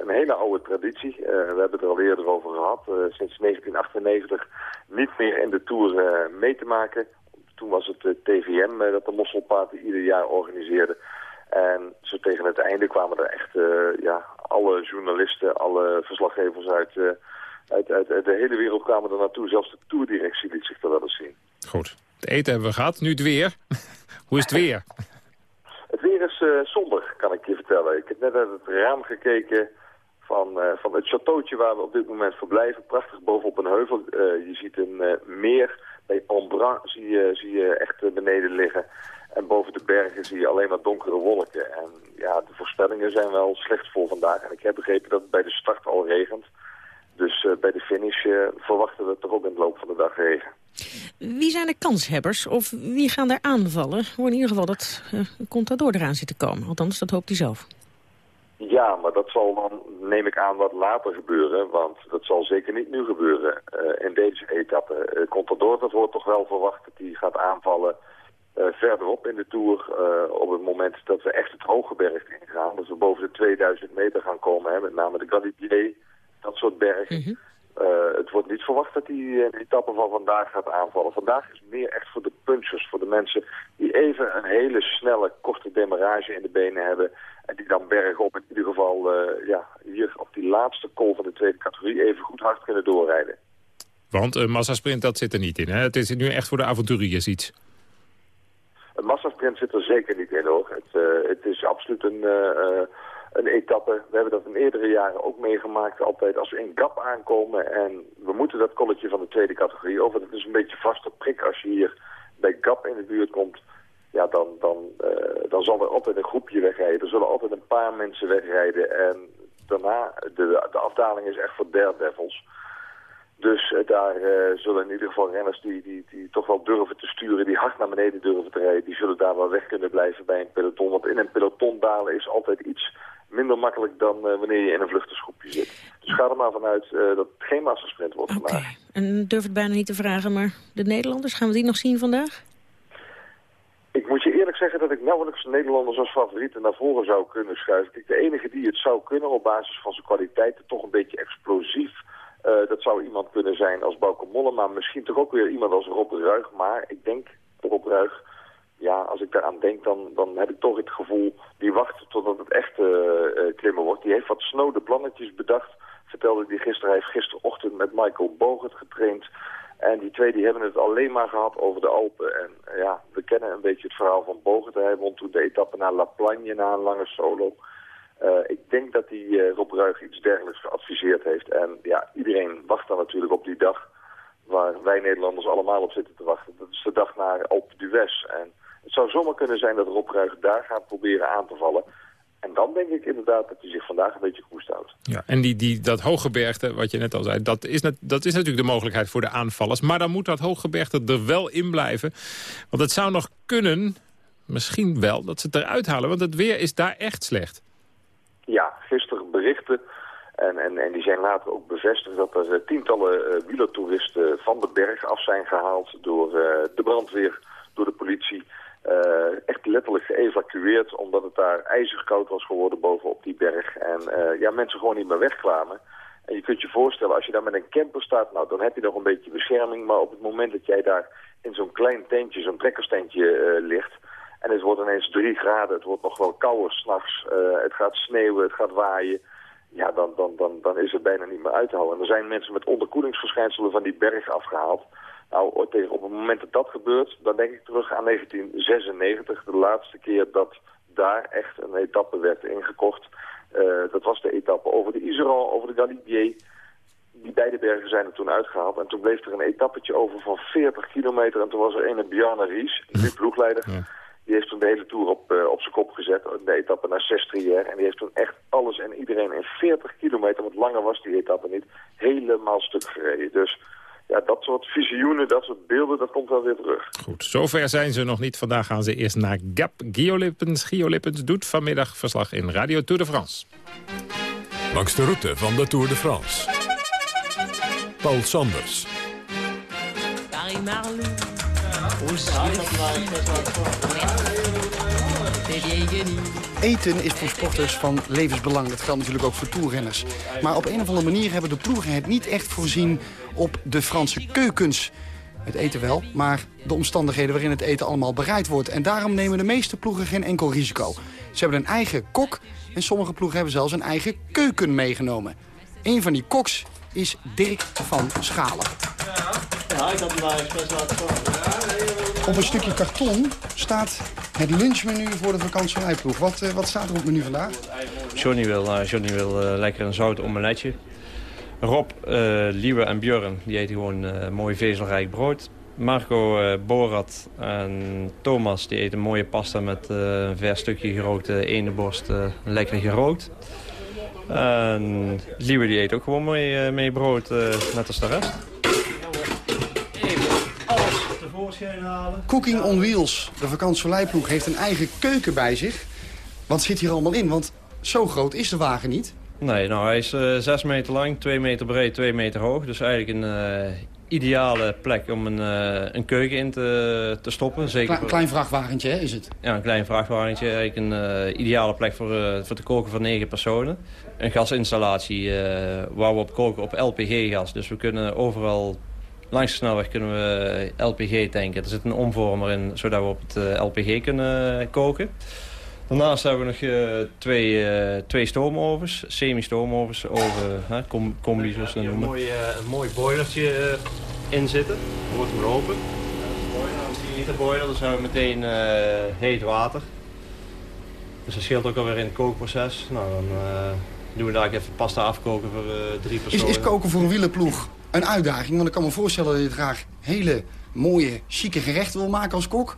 een hele oude traditie. we hebben het er al eerder over gehad. sinds 1998 niet meer in de Tour mee te maken. Toen was het TVM dat de mosselparty ieder jaar organiseerde. En zo tegen het einde kwamen er echt uh, ja, alle journalisten, alle verslaggevers uit, uh, uit, uit, uit, de hele wereld kwamen er naartoe. Zelfs de tourdirectie liet zich er wel eens zien. Goed. Het eten hebben we gehad, nu het weer. Hoe is het weer? Het weer is uh, somber, kan ik je vertellen. Ik heb net uit het raam gekeken van, van het chateautje waar we op dit moment verblijven. Prachtig bovenop een heuvel. je ziet een meer. Bij Pombran zie je, zie je echt beneden liggen. En boven de bergen zie je alleen maar donkere wolken. En ja, de voorspellingen zijn wel slecht voor vandaag. En ik heb begrepen dat het bij de start al regent. Dus uh, bij de finish uh, verwachten we toch ook in de loop van de dag regen. Wie zijn de kanshebbers? Of wie gaan daar aanvallen? Hoor in ieder geval dat uh, Contador eraan zit te komen. Althans, dat hoopt hij zelf. Ja, maar dat zal dan, neem ik aan, wat later gebeuren. Want dat zal zeker niet nu gebeuren in deze etappe. Contador, dat wordt toch wel verwacht dat hij gaat aanvallen uh, verderop in de Tour, uh, op het moment dat we echt het hooggebergte ingaan, dat we boven de 2000 meter gaan komen, hè, met name de Galibier, dat soort bergen. Mm -hmm. uh, het wordt niet verwacht dat hij in de etappe van vandaag gaat aanvallen. Vandaag is meer echt voor de punchers, voor de mensen die even een hele snelle, korte demarrage in de benen hebben. En die dan bergop in ieder geval ja, hier op die laatste call van de tweede categorie even goed hard kunnen doorrijden. Want een massasprint, dat zit er niet in. Hè? Het is nu echt voor de avonturiers iets. Een massasprint zit er zeker niet in hoor. Het, uh, het is absoluut een, uh, een etappe. We hebben dat in eerdere jaren ook meegemaakt. Altijd als we in Gap aankomen en we moeten dat kolletje van de tweede categorie over. Dat is een beetje vaste prik als je hier bij Gap in de buurt komt. Ja, dan, dan, uh, dan zal er altijd een groepje wegrijden. Er zullen altijd een paar mensen wegrijden. En daarna, de, de afdaling is echt voor daredevils. Dus uh, daar uh, zullen in ieder geval renners die, die, die toch wel durven te sturen, die hard naar beneden durven te rijden, die zullen daar wel weg kunnen blijven bij een peloton. Want in een peloton dalen is altijd iets minder makkelijk dan uh, wanneer je in een vluchtersgroepje zit. Dus ga er maar vanuit dat het geen massasprint wordt okay. vandaag. En durf het bijna niet te vragen, maar de Nederlanders, gaan we die nog zien vandaag? Ik moet je eerlijk zeggen dat ik nauwelijks Nederlanders als favorieten naar voren zou kunnen schuiven. Kijk, de enige die het zou kunnen op basis van zijn kwaliteiten, toch een beetje explosief uh, dat zou iemand kunnen zijn als Bauke Mollema, misschien toch ook weer iemand als Rob Ruig. Maar ik denk, Rob Ruig, ja, als ik daaraan denk, dan, dan heb ik toch het gevoel... die wacht totdat het echt Die heeft wat snode plannetjes bedacht, vertelde hij gisteren. Hij heeft gisterochtend met Michael Bogert getraind. En die twee die hebben het alleen maar gehad over de Alpen. En ja, we kennen een beetje het verhaal van Bogert. Hij won toen de etappe naar La Plagne na een lange solo... Uh, ik denk dat hij uh, Rob Ruig iets dergelijks geadviseerd heeft. En ja, iedereen wacht dan natuurlijk op die dag waar wij Nederlanders allemaal op zitten te wachten. Dat is de dag naar Alpe d'Huez. En het zou zomaar kunnen zijn dat Rob Ruig daar gaat proberen aan te vallen. En dan denk ik inderdaad dat hij zich vandaag een beetje koest houdt. Ja, en die, die, dat hooggebergte, wat je net al zei, dat is, net, dat is natuurlijk de mogelijkheid voor de aanvallers. Maar dan moet dat hooggebergte er wel in blijven. Want het zou nog kunnen, misschien wel, dat ze het eruit halen. Want het weer is daar echt slecht. Ja, gisteren berichten, en, en, en die zijn later ook bevestigd... dat er uh, tientallen uh, wielertoeristen van de berg af zijn gehaald... door uh, de brandweer, door de politie. Echt letterlijk geëvacueerd, omdat het daar ijzig koud was geworden bovenop die berg. En ja, mensen gewoon niet meer wegkwamen. En je kunt je voorstellen, als je daar met een camper staat... nou, dan heb je nog een beetje bescherming. Maar op het moment dat jij daar in zo'n klein tentje, zo'n trekkerstentje ligt... En het wordt ineens drie graden, het wordt nog wel kouder s'nachts. Het gaat sneeuwen, het gaat waaien. Ja, dan, dan, dan, dan is het bijna niet meer uit te houden. En er zijn mensen met onderkoelingsverschijnselen van die berg afgehaald. Nou, op het moment dat dat gebeurt, dan denk ik terug aan 1996. De laatste keer dat daar echt een etappe werd ingekocht. Uh, dat was de etappe over de Iseran, over de Galibier. Die beide bergen zijn er toen uitgehaald. En toen bleef er een etappetje over van 40 kilometer. En toen was er een Bjarne Ries, nu ploegleider. Ja. Die heeft toen de hele Tour op, op zijn kop gezet, de etappe naar Sestriere. En die heeft toen echt alles en iedereen in 40 kilometer, want langer was die etappe niet, helemaal stuk gereden. Dus ja, dat soort visioenen, dat soort beelden, dat komt wel weer terug. Goed, zover zijn ze nog niet. Vandaag gaan ze eerst naar Gap. Gio Lippens, Gio Lippens doet vanmiddag verslag in Radio Tour de France. Langs de route van de Tour de France. Paul Sanders. Paris Marlou. Eten is voor sporters van levensbelang. Dat geldt natuurlijk ook voor toerrenners. Maar op een of andere manier hebben de ploegen het niet echt voorzien op de Franse keukens. Het eten wel, maar de omstandigheden waarin het eten allemaal bereid wordt. En daarom nemen de meeste ploegen geen enkel risico. Ze hebben een eigen kok en sommige ploegen hebben zelfs een eigen keuken meegenomen. Een van die koks is Dirk van Schalen. Ja, ik had hem laten Op een stukje karton staat het lunchmenu voor de vakantierijploeg. Wat, uh, wat staat er op het menu vandaag? Johnny wil, uh, Johnny wil uh, lekker een zout omeletje. Rob, Liewe en Björn die eten gewoon mooi vezelrijk brood. Marco, Borat en Thomas die eten mooie pasta met een vers stukje gerookte eneborst, lekker gerookt. En Liewe die eet ook gewoon mee, mee brood, net als de rest. Cooking on Wheels, de vakantieverleiploeg, heeft een eigen keuken bij zich. Wat zit hier allemaal in? Want zo groot is de wagen niet. Nee, nou hij is uh, 6 meter lang, 2 meter breed, 2 meter hoog. Dus eigenlijk een uh, ideale plek om een, uh, een keuken in te, te stoppen. Zeker Kle klein vrachtwagentje hè, is het? Ja, een klein vrachtwagentje. Eigenlijk een ideale plek voor, voor te koken voor 9 personen. Een gasinstallatie waar we op koken op LPG-gas. Dus we kunnen overal Langs de snelweg kunnen we LPG tanken. Er zit een omvormer in, zodat we op het eh, LPG kunnen eh, koken. Daarnaast hebben we nog uh, twee, uh, twee stoomovens, semi-stoomovens, over uh, com combi zoals ze noemen. Een mooi, een mooi boilertje in zitten, wordt weer open. Een 10 liter boiler, dus hebben we meteen heet water. Dus dat scheelt ook alweer in het kookproces. Nou, dan doen we daar even pasta afkoken voor drie personen. Is, is koken voor een wielenploeg een uitdaging. Want ik kan me voorstellen dat je graag hele mooie, chique gerechten wil maken als kok.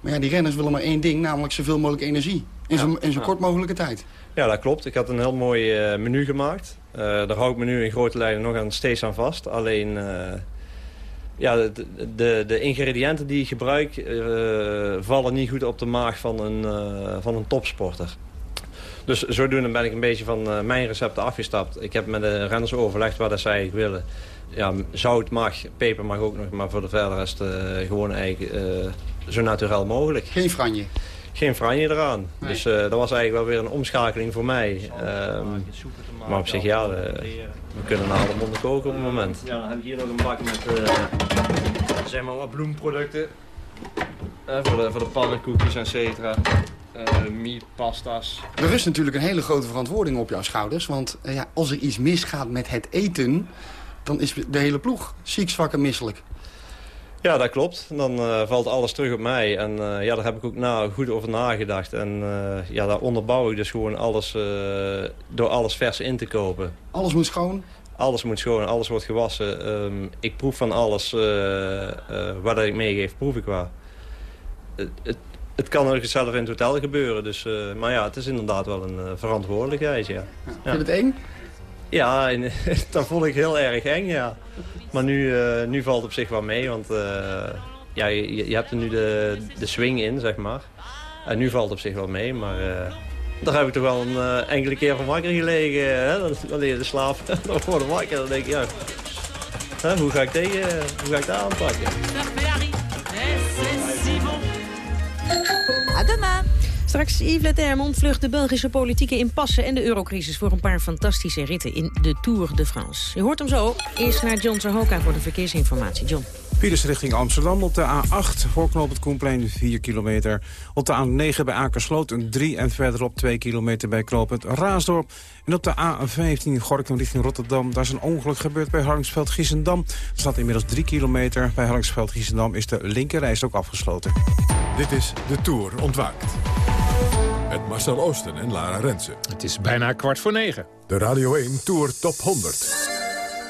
Maar ja, die renners willen maar één ding, namelijk zoveel mogelijk energie. In zo, in zo kort mogelijke tijd. Ja, dat klopt. Ik had een heel mooi uh, menu gemaakt. Uh, daar hou ik me nu in grote lijnen nog aan, steeds aan vast. Alleen, uh, ja, de, de, de, ingrediënten die ik gebruik vallen niet goed op de maag van een, van een topsporter. Dus zodoende ben ik een beetje van mijn recepten afgestapt. Ik heb met de renners overlegd wat zij willen ja, zout mag, peper mag ook nog, maar voor de verder is het uh, gewoon eigenlijk uh, zo natuurlijk mogelijk. Geen franje? Geen franje eraan. Dus uh, dat was eigenlijk wel weer een omschakeling voor mij. Um, maar op zich ja, we kunnen naar alle monden koken op het moment. Ja, dan heb ik hier nog een bak met zeg maar wat bloemproducten. voor, de, voor de pannenkoekjes, et cetera. Uh, meat, pasta's. Er rust natuurlijk een hele grote verantwoording op jouw schouders. Want uh, ja, als er iets misgaat met het eten dan is de hele ploeg ziek, zwak en misselijk. Ja, dat klopt. Dan uh, valt alles terug op mij. En uh, ja, daar heb ik ook na, goed over nagedacht. En uh, ja, daar onderbouw ik dus gewoon alles door alles vers in te kopen. Alles moet schoon? Alles moet schoon, alles wordt gewassen. Um, ik proef van alles wat ik meegeef, proef ik wel. Het, het kan ook zelf in het hotel gebeuren. Dus, maar ja, het is inderdaad wel een verantwoordelijkheid, ja. ja. Vind je het eng? Ja, en, dat vond ik heel erg eng, ja. Maar nu, uh, nu valt het op zich wel mee, want uh, ja, je, je, hebt er nu de, de swing in, zeg maar. En nu valt het op zich wel mee, maar uh, daar heb ik toch wel een enkele keer van wakker gelegen. Leer je slaap, dan word je wakker. Dan denk ik, ja, hoe, ga ik tegen, hoe ga ik dat aanpakken? Straks Yves Leterme ontvlucht de Belgische politieke impasse en de eurocrisis... voor een paar fantastische ritten in de Tour de France. Je hoort hem zo. Eerst naar John Zerhoka voor de verkeersinformatie. John. Files richting Amsterdam op de A8, voorknop het Koenplein 4 kilometer. Op de A9 bij Akersloot een 3 en verderop 2 kilometer bij knooppunt Raasdorp. En op de A15 Gorkum richting Rotterdam, daar is een ongeluk gebeurd bij Harlingsveld-Giessendam. Er staat inmiddels 3 kilometer. Bij Harlingsveld-Giessendam is de linkerreis ook afgesloten. Dit is De Tour Ontwaakt. Met Marcel Oosten en Lara Rensen. Het is bijna kwart voor negen. De Radio 1 Tour Top 100.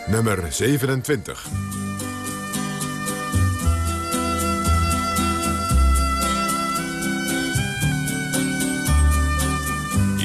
Nummer 27.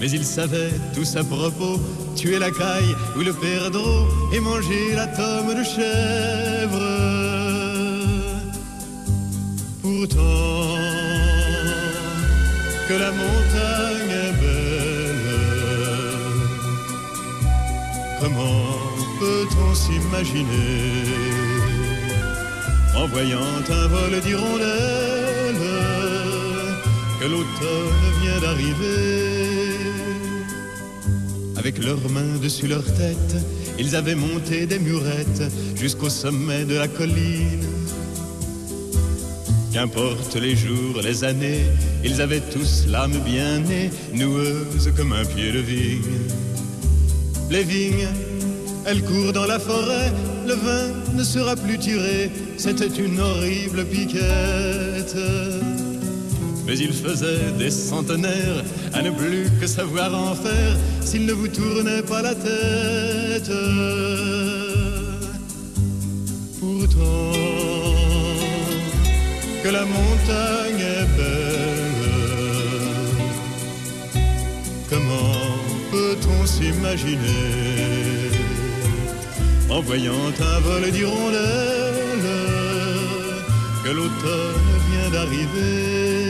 Mais ils savaient tous à propos tuer la caille ou le perdreau et manger la tome de chèvre. Pourtant, que la montagne est belle, comment peut-on s'imaginer en voyant un vol d'hirondelles que l'automne vient d'arriver? Avec leurs mains dessus leur tête, ils avaient monté des murettes jusqu'au sommet de la colline. Qu'importe les jours, les années, ils avaient tous l'âme bien née, noueuse comme un pied de vigne. Les vignes, elles courent dans la forêt, le vin ne sera plus tiré, c'était une horrible piquette. Mais il faisait des centenaires à ne plus que savoir en faire s'il ne vous tournait pas la tête. Pourtant, que la montagne est belle, comment peut-on s'imaginer en voyant un vol d'hirondelles que l'automne vient d'arriver?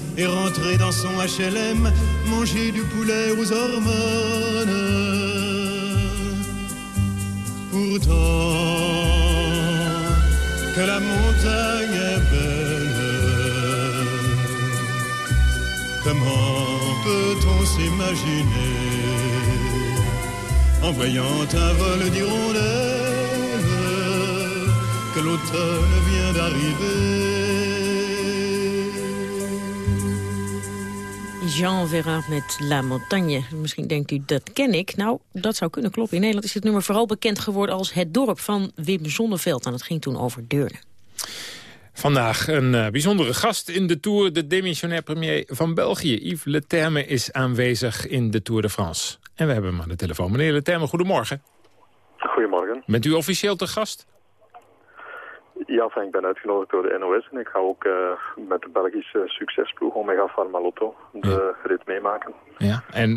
et rentrer dans son HLM, manger du poulet aux hormones. Pourtant, que la montagne est belle, comment peut-on s'imaginer en voyant un vol d'hirondelles que l'automne vient d'arriver? Jean Verrat met La Montagne. Misschien denkt u, dat ken ik. Nou, dat zou kunnen kloppen. In Nederland is dit nummer vooral bekend geworden als Het Dorp van Wim Zonneveld. En het ging toen over Deurne. Vandaag een uh, bijzondere gast in de Tour. De demissionair premier van België, Yves Leterme, is aanwezig in de Tour de France. En we hebben hem aan de telefoon. Meneer Leterme, goedemorgen. Goedemorgen. Bent u officieel te gast? Ja, ik ben uitgenodigd door de NOS en ik ga ook uh, met de Belgische succesploeg Omega Pharma Lotto de ja. rit meemaken. Ja, en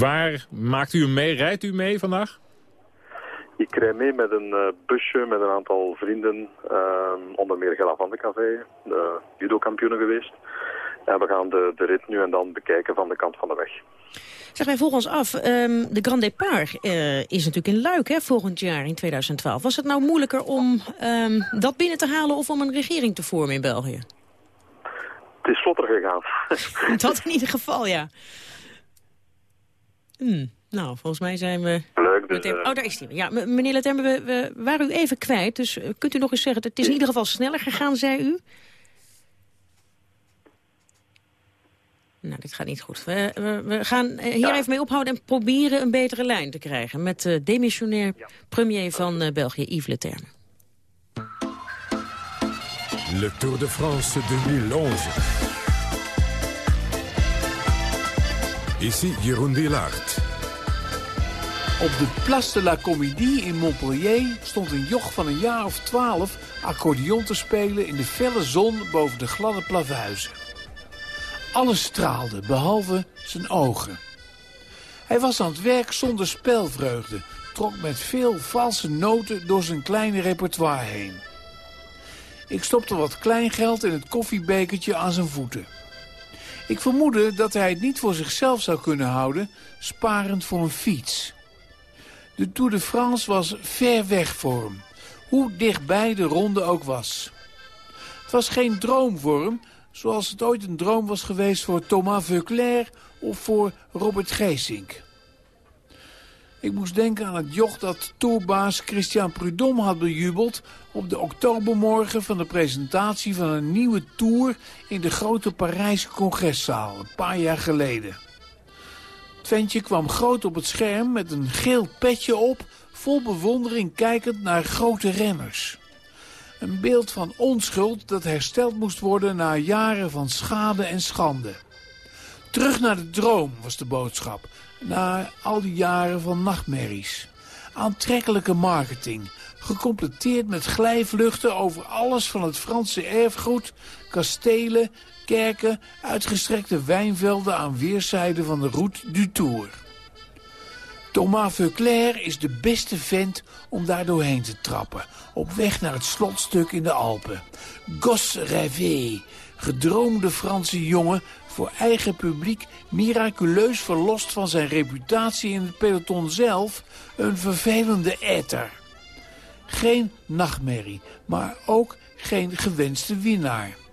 waar maakt u mee? Rijdt u mee vandaag? Ik rij mee met een uh, busje met een aantal vrienden, uh, onder meer Gela van de Café, de judo-kampioenen geweest. En we gaan de, de rit nu en dan bekijken van de kant van de weg. Zeg, wij volgen ons af. Um, de Grand Départ uh, is natuurlijk in Luik hè, volgend jaar, in 2012. Was het nou moeilijker om um, dat binnen te halen of om een regering te vormen in België? Het is vlotter gegaan. dat in ieder geval, ja. Hmm. Nou, volgens mij zijn we... Leuk, dus, meteen... Oh, daar is hij. Ja, meneer Letembe, we, we waren u even kwijt. Dus uh, kunt u nog eens zeggen, het is in ieder geval sneller gegaan, zei u? Nou, dit gaat niet goed. We, we, we gaan hier ja. even mee ophouden en proberen een betere lijn te krijgen... met uh, demissionair ja. premier van uh, België, Yves Leterme. Le Tour de France 2011. Ici Jeroen Wielaert. Op de Place de la Comédie in Montpellier stond een joch van een jaar of twaalf accordeon te spelen in de felle zon boven de gladde plavuizen. Alles straalde, behalve zijn ogen. Hij was aan het werk zonder spelvreugde, trok met veel valse noten door zijn kleine repertoire heen. Ik stopte wat kleingeld in het koffiebekertje aan zijn voeten. Ik vermoedde dat hij het niet voor zichzelf zou kunnen houden, sparend voor een fiets. De Tour de France was ver weg voor hem. hoe dichtbij de ronde ook was. Het was geen droom voor hem, zoals het ooit een droom was geweest voor Thomas Veuclair of voor Robert Geesink. Ik moest denken aan het joch dat tourbaas Christian Prudhomme had bejubeld... op de oktobermorgen van de presentatie van een nieuwe tour... in de grote Parijse congreszaal, een paar jaar geleden. Het ventje kwam groot op het scherm met een geel petje op... vol bewondering kijkend naar grote renners. Een beeld van onschuld dat hersteld moest worden na jaren van schade en schande. Terug naar de droom was de boodschap na al die jaren van nachtmerries. Aantrekkelijke marketing, gecompleteerd met glijvluchten over alles van het Franse erfgoed, kastelen, kerken, uitgestrekte wijnvelden aan weerszijden van de Route du Tour. Thomas Veuclair is de beste vent om daar doorheen te trappen, op weg naar het slotstuk in de Alpen. Gosse rêvé, gedroomde Franse jongen voor eigen publiek miraculeus verlost van zijn reputatie in het peloton zelf een vervelende etter. Geen nachtmerrie, maar ook geen gewenste winnaar.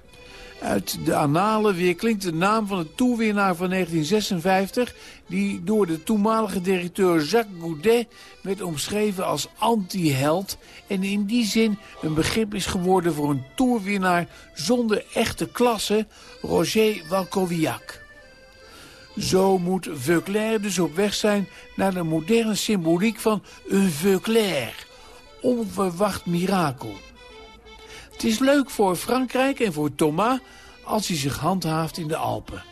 Uit de analen weer klinkt de naam van de toerwinnaar van 1956... die door de toenmalige directeur Jacques Goudet werd omschreven als anti-held... en in die zin een begrip is geworden voor een toerwinnaar zonder echte klasse... Roger Walkowiak. Zo moet Veuclair dus op weg zijn naar de moderne symboliek van een Veuclair. Onverwacht mirakel. Het is leuk voor Frankrijk en voor Thomas als hij zich handhaaft in de Alpen.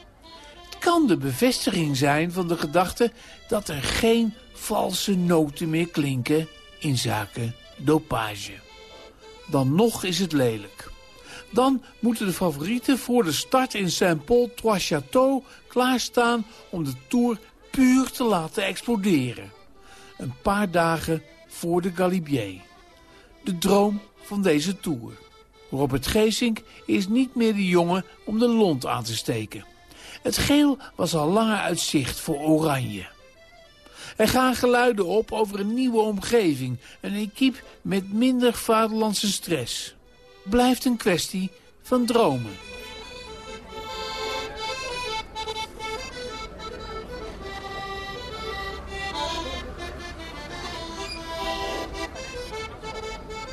Het kan de bevestiging zijn van de gedachte dat er geen valse noten meer klinken in zaken dopage. Dan nog is het lelijk. Dan moeten de favorieten voor de start in Saint-Paul-Trois-Châteaux klaarstaan om de Tour puur te laten exploderen. Een paar dagen voor de Galibier. De droom van deze Tour. Robert Geesink is niet meer de jongen om de lont aan te steken. Het geel was al langer uit zicht voor Oranje. Er gaan geluiden op over een nieuwe omgeving. Een equipe met minder vaderlandse stress. Blijft een kwestie van dromen.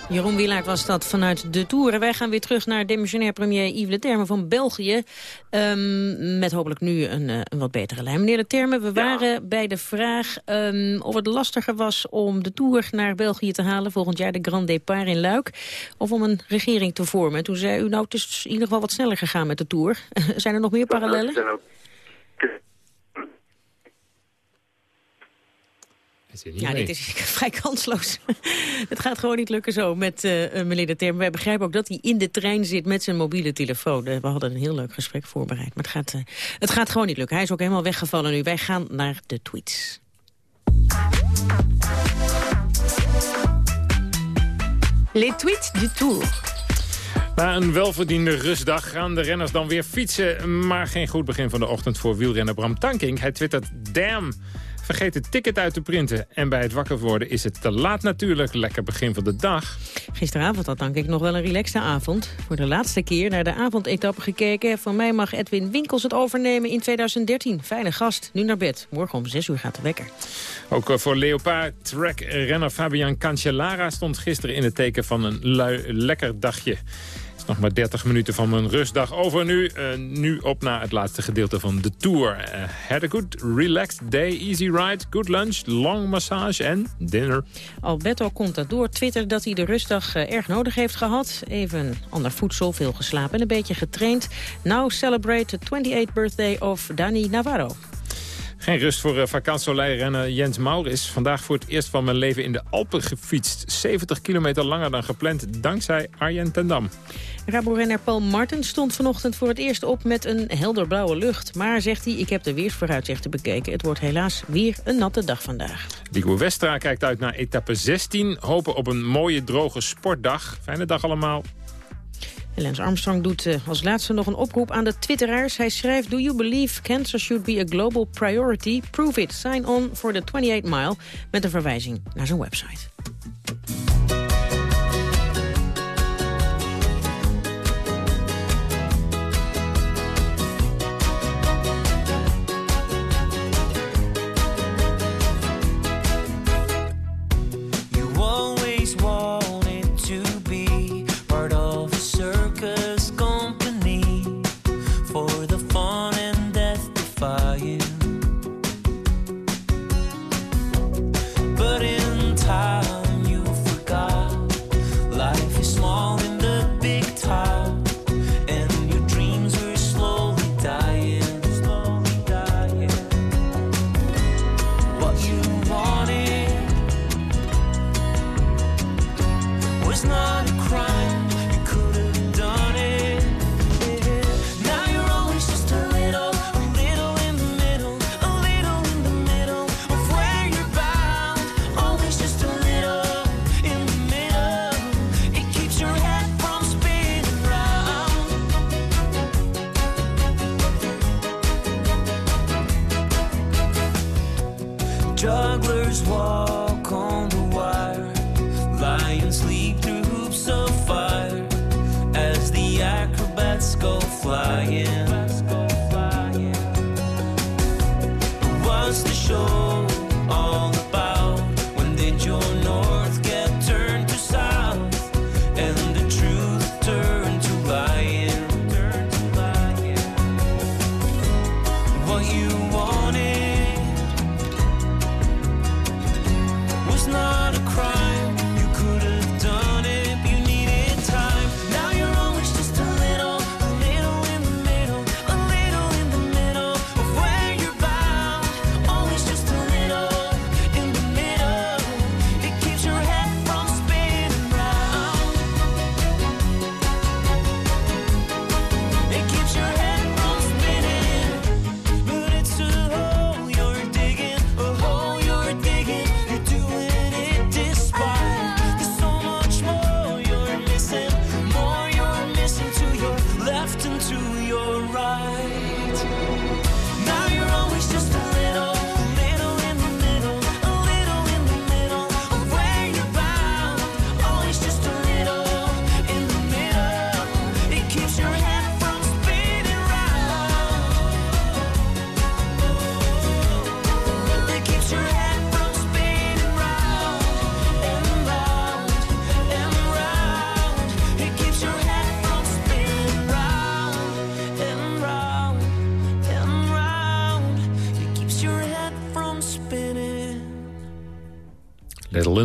Jeroen Wielaert was dat vanuit de Tour. Wij gaan weer terug naar demissionair premier Yves Le Terme van België. Um, met hopelijk nu een, uh, een, wat betere lijn. Meneer Le Terme, we waren bij de vraag um, of het lastiger was om de Tour naar België te halen. Volgend jaar de Grand Départ in Luik. Of om een regering te vormen. Toen zei u, nou het is in ieder geval wat sneller gegaan met de Tour. Zijn er nog meer parallellen? Ja, dit is vrij kansloos. het gaat gewoon niet lukken zo met uh, meneer de Term. Wij begrijpen ook dat hij in de trein zit met zijn mobiele telefoon. We hadden een heel leuk gesprek voorbereid. Maar het gaat, uh, het gaat gewoon niet lukken. Hij is ook helemaal weggevallen nu. Wij gaan naar de tweets. Les tweets du Tour. Na een welverdiende rustdag gaan de renners dan weer fietsen. Maar geen goed begin van de ochtend voor wielrenner Bram Tankink. Hij twittert, damn, Vergeet het ticket uit te printen. En bij het wakker worden is het te laat natuurlijk. Lekker begin van de dag. Gisteravond had denk ik nog wel een relaxte avond. Voor de laatste keer naar de avondetappe gekeken. Van mij mag Edwin Winkels het overnemen in 2013. Fijne gast, nu naar bed. Morgen om 6 uur gaat de wekker. Ook eh, voor Leopard Trek-renner Fabian Cancellara stond gisteren in het teken van een lekker dagje. Nog maar 30 minuten van mijn rustdag over nu. Uh, nu op naar het laatste gedeelte van de tour. Uh, had a good, relaxed day, easy ride, good lunch, long massage en dinner. Alberto Contador twittert dat hij de rustdag uh, erg nodig heeft gehad. Even ander voedsel, veel geslapen en een beetje getraind. Now celebrate the 28th birthday of Dani Navarro. Geen rust voor uh, renner Jens Maurits. Vandaag voor het eerst van mijn leven in de Alpen gefietst. 70 kilometer langer dan gepland, dankzij Arjen ten Dam. Rabo-renner Paul Martin stond vanochtend voor het eerst op met een helderblauwe lucht. Maar, zegt hij, ik heb de weersvooruitzichten bekeken. Het wordt helaas weer een natte dag vandaag. Ligo Westra kijkt uit naar etappe 16. Hopen op een mooie, droge sportdag. Fijne dag allemaal. Lance Armstrong doet uh, als laatste nog een oproep aan de twitteraars. Hij schrijft, do you believe cancer should be a global priority? Prove it. Sign on for the 28 mile. Met een verwijzing naar zijn website.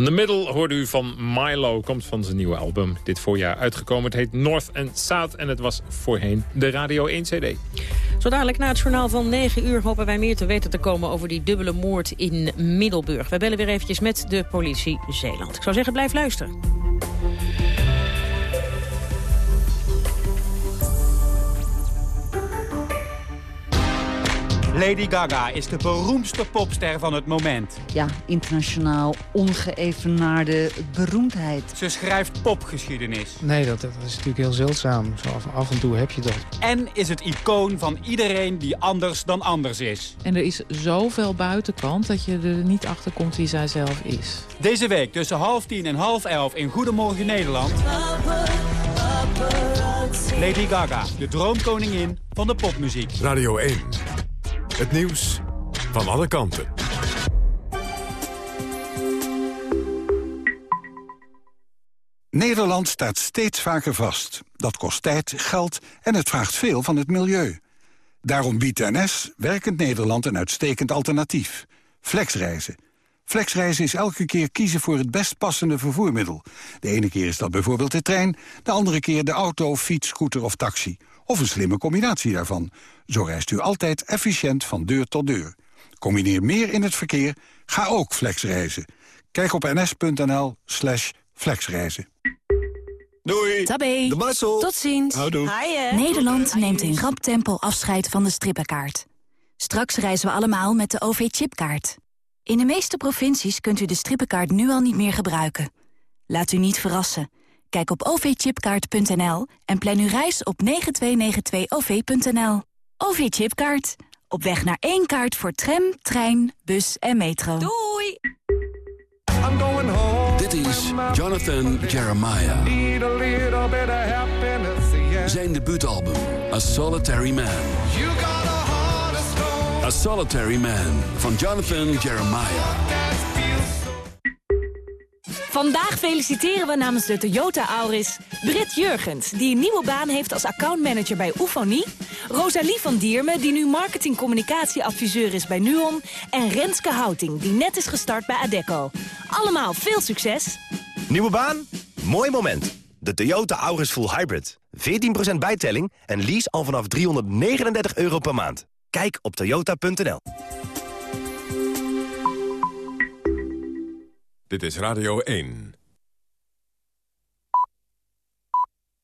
In the Middle hoorde u van Milo, komt van zijn nieuwe album. Dit voorjaar uitgekomen. Het heet North and South en het was voorheen de Radio 1 CD. Zo dadelijk na het journaal van 9 uur hopen wij meer te weten te komen over die dubbele moord in Middelburg. Wij bellen weer eventjes met de politie Zeeland. Ik zou zeggen, blijf luisteren. Lady Gaga is de beroemdste popster van het moment. Ja, internationaal ongeëvenaarde beroemdheid. Ze schrijft popgeschiedenis. Nee, dat, dat is natuurlijk heel zeldzaam. Zo af, af en toe heb je dat. En is het icoon van iedereen die anders dan anders is. En er is zoveel buitenkant dat je er niet achter komt wie zij zelf is. Deze week tussen half tien en half elf in Goedemorgen Nederland. Lady Gaga, de droomkoningin van de popmuziek. Radio 1. Het nieuws van alle kanten. Nederland staat steeds vaker vast. Dat kost tijd, geld en het vraagt veel van het milieu. Daarom biedt NS Werkend Nederland een uitstekend alternatief. Flexreizen. Flexreizen is elke keer kiezen voor het best passende vervoermiddel. De ene keer is dat bijvoorbeeld de trein, de andere keer de auto, fiets, scooter of taxi. Of een slimme combinatie daarvan. Zo reist u altijd efficiënt van deur tot deur. Combineer meer in het verkeer, ga ook flexreizen. Kijk op ns.nl slash flexreizen. Doei. Tabé. De Marcel. Tot ziens. Houdoe. Nederland neemt in rap tempo afscheid van de strippenkaart. Straks reizen we allemaal met de OV-chipkaart. In de meeste provincies kunt u de strippenkaart nu al niet meer gebruiken. Laat u niet verrassen. Kijk op ovchipkaart.nl en plan uw reis op 9292-OV.nL. OV-chipkaart. Op weg naar één kaart voor tram, trein, bus en metro. Doei! Dit is Jonathan Jeremiah. Zijn debuutalbum, A Solitary Man. A Solitary Man van Jonathan Jeremiah. Vandaag feliciteren we namens de Toyota Auris Britt Jurgens... die een nieuwe baan heeft als accountmanager bij Oefonie... Rosalie van Diermen, die nu marketing-communicatieadviseur is bij Nuon... en Renske Houting, die net is gestart bij Adecco. Allemaal veel succes! Nieuwe baan? Mooi moment. De Toyota Auris Full Hybrid. 14% bijtelling en lease al vanaf 339 euro per maand. Kijk op toyota.nl. Dit is Radio 1.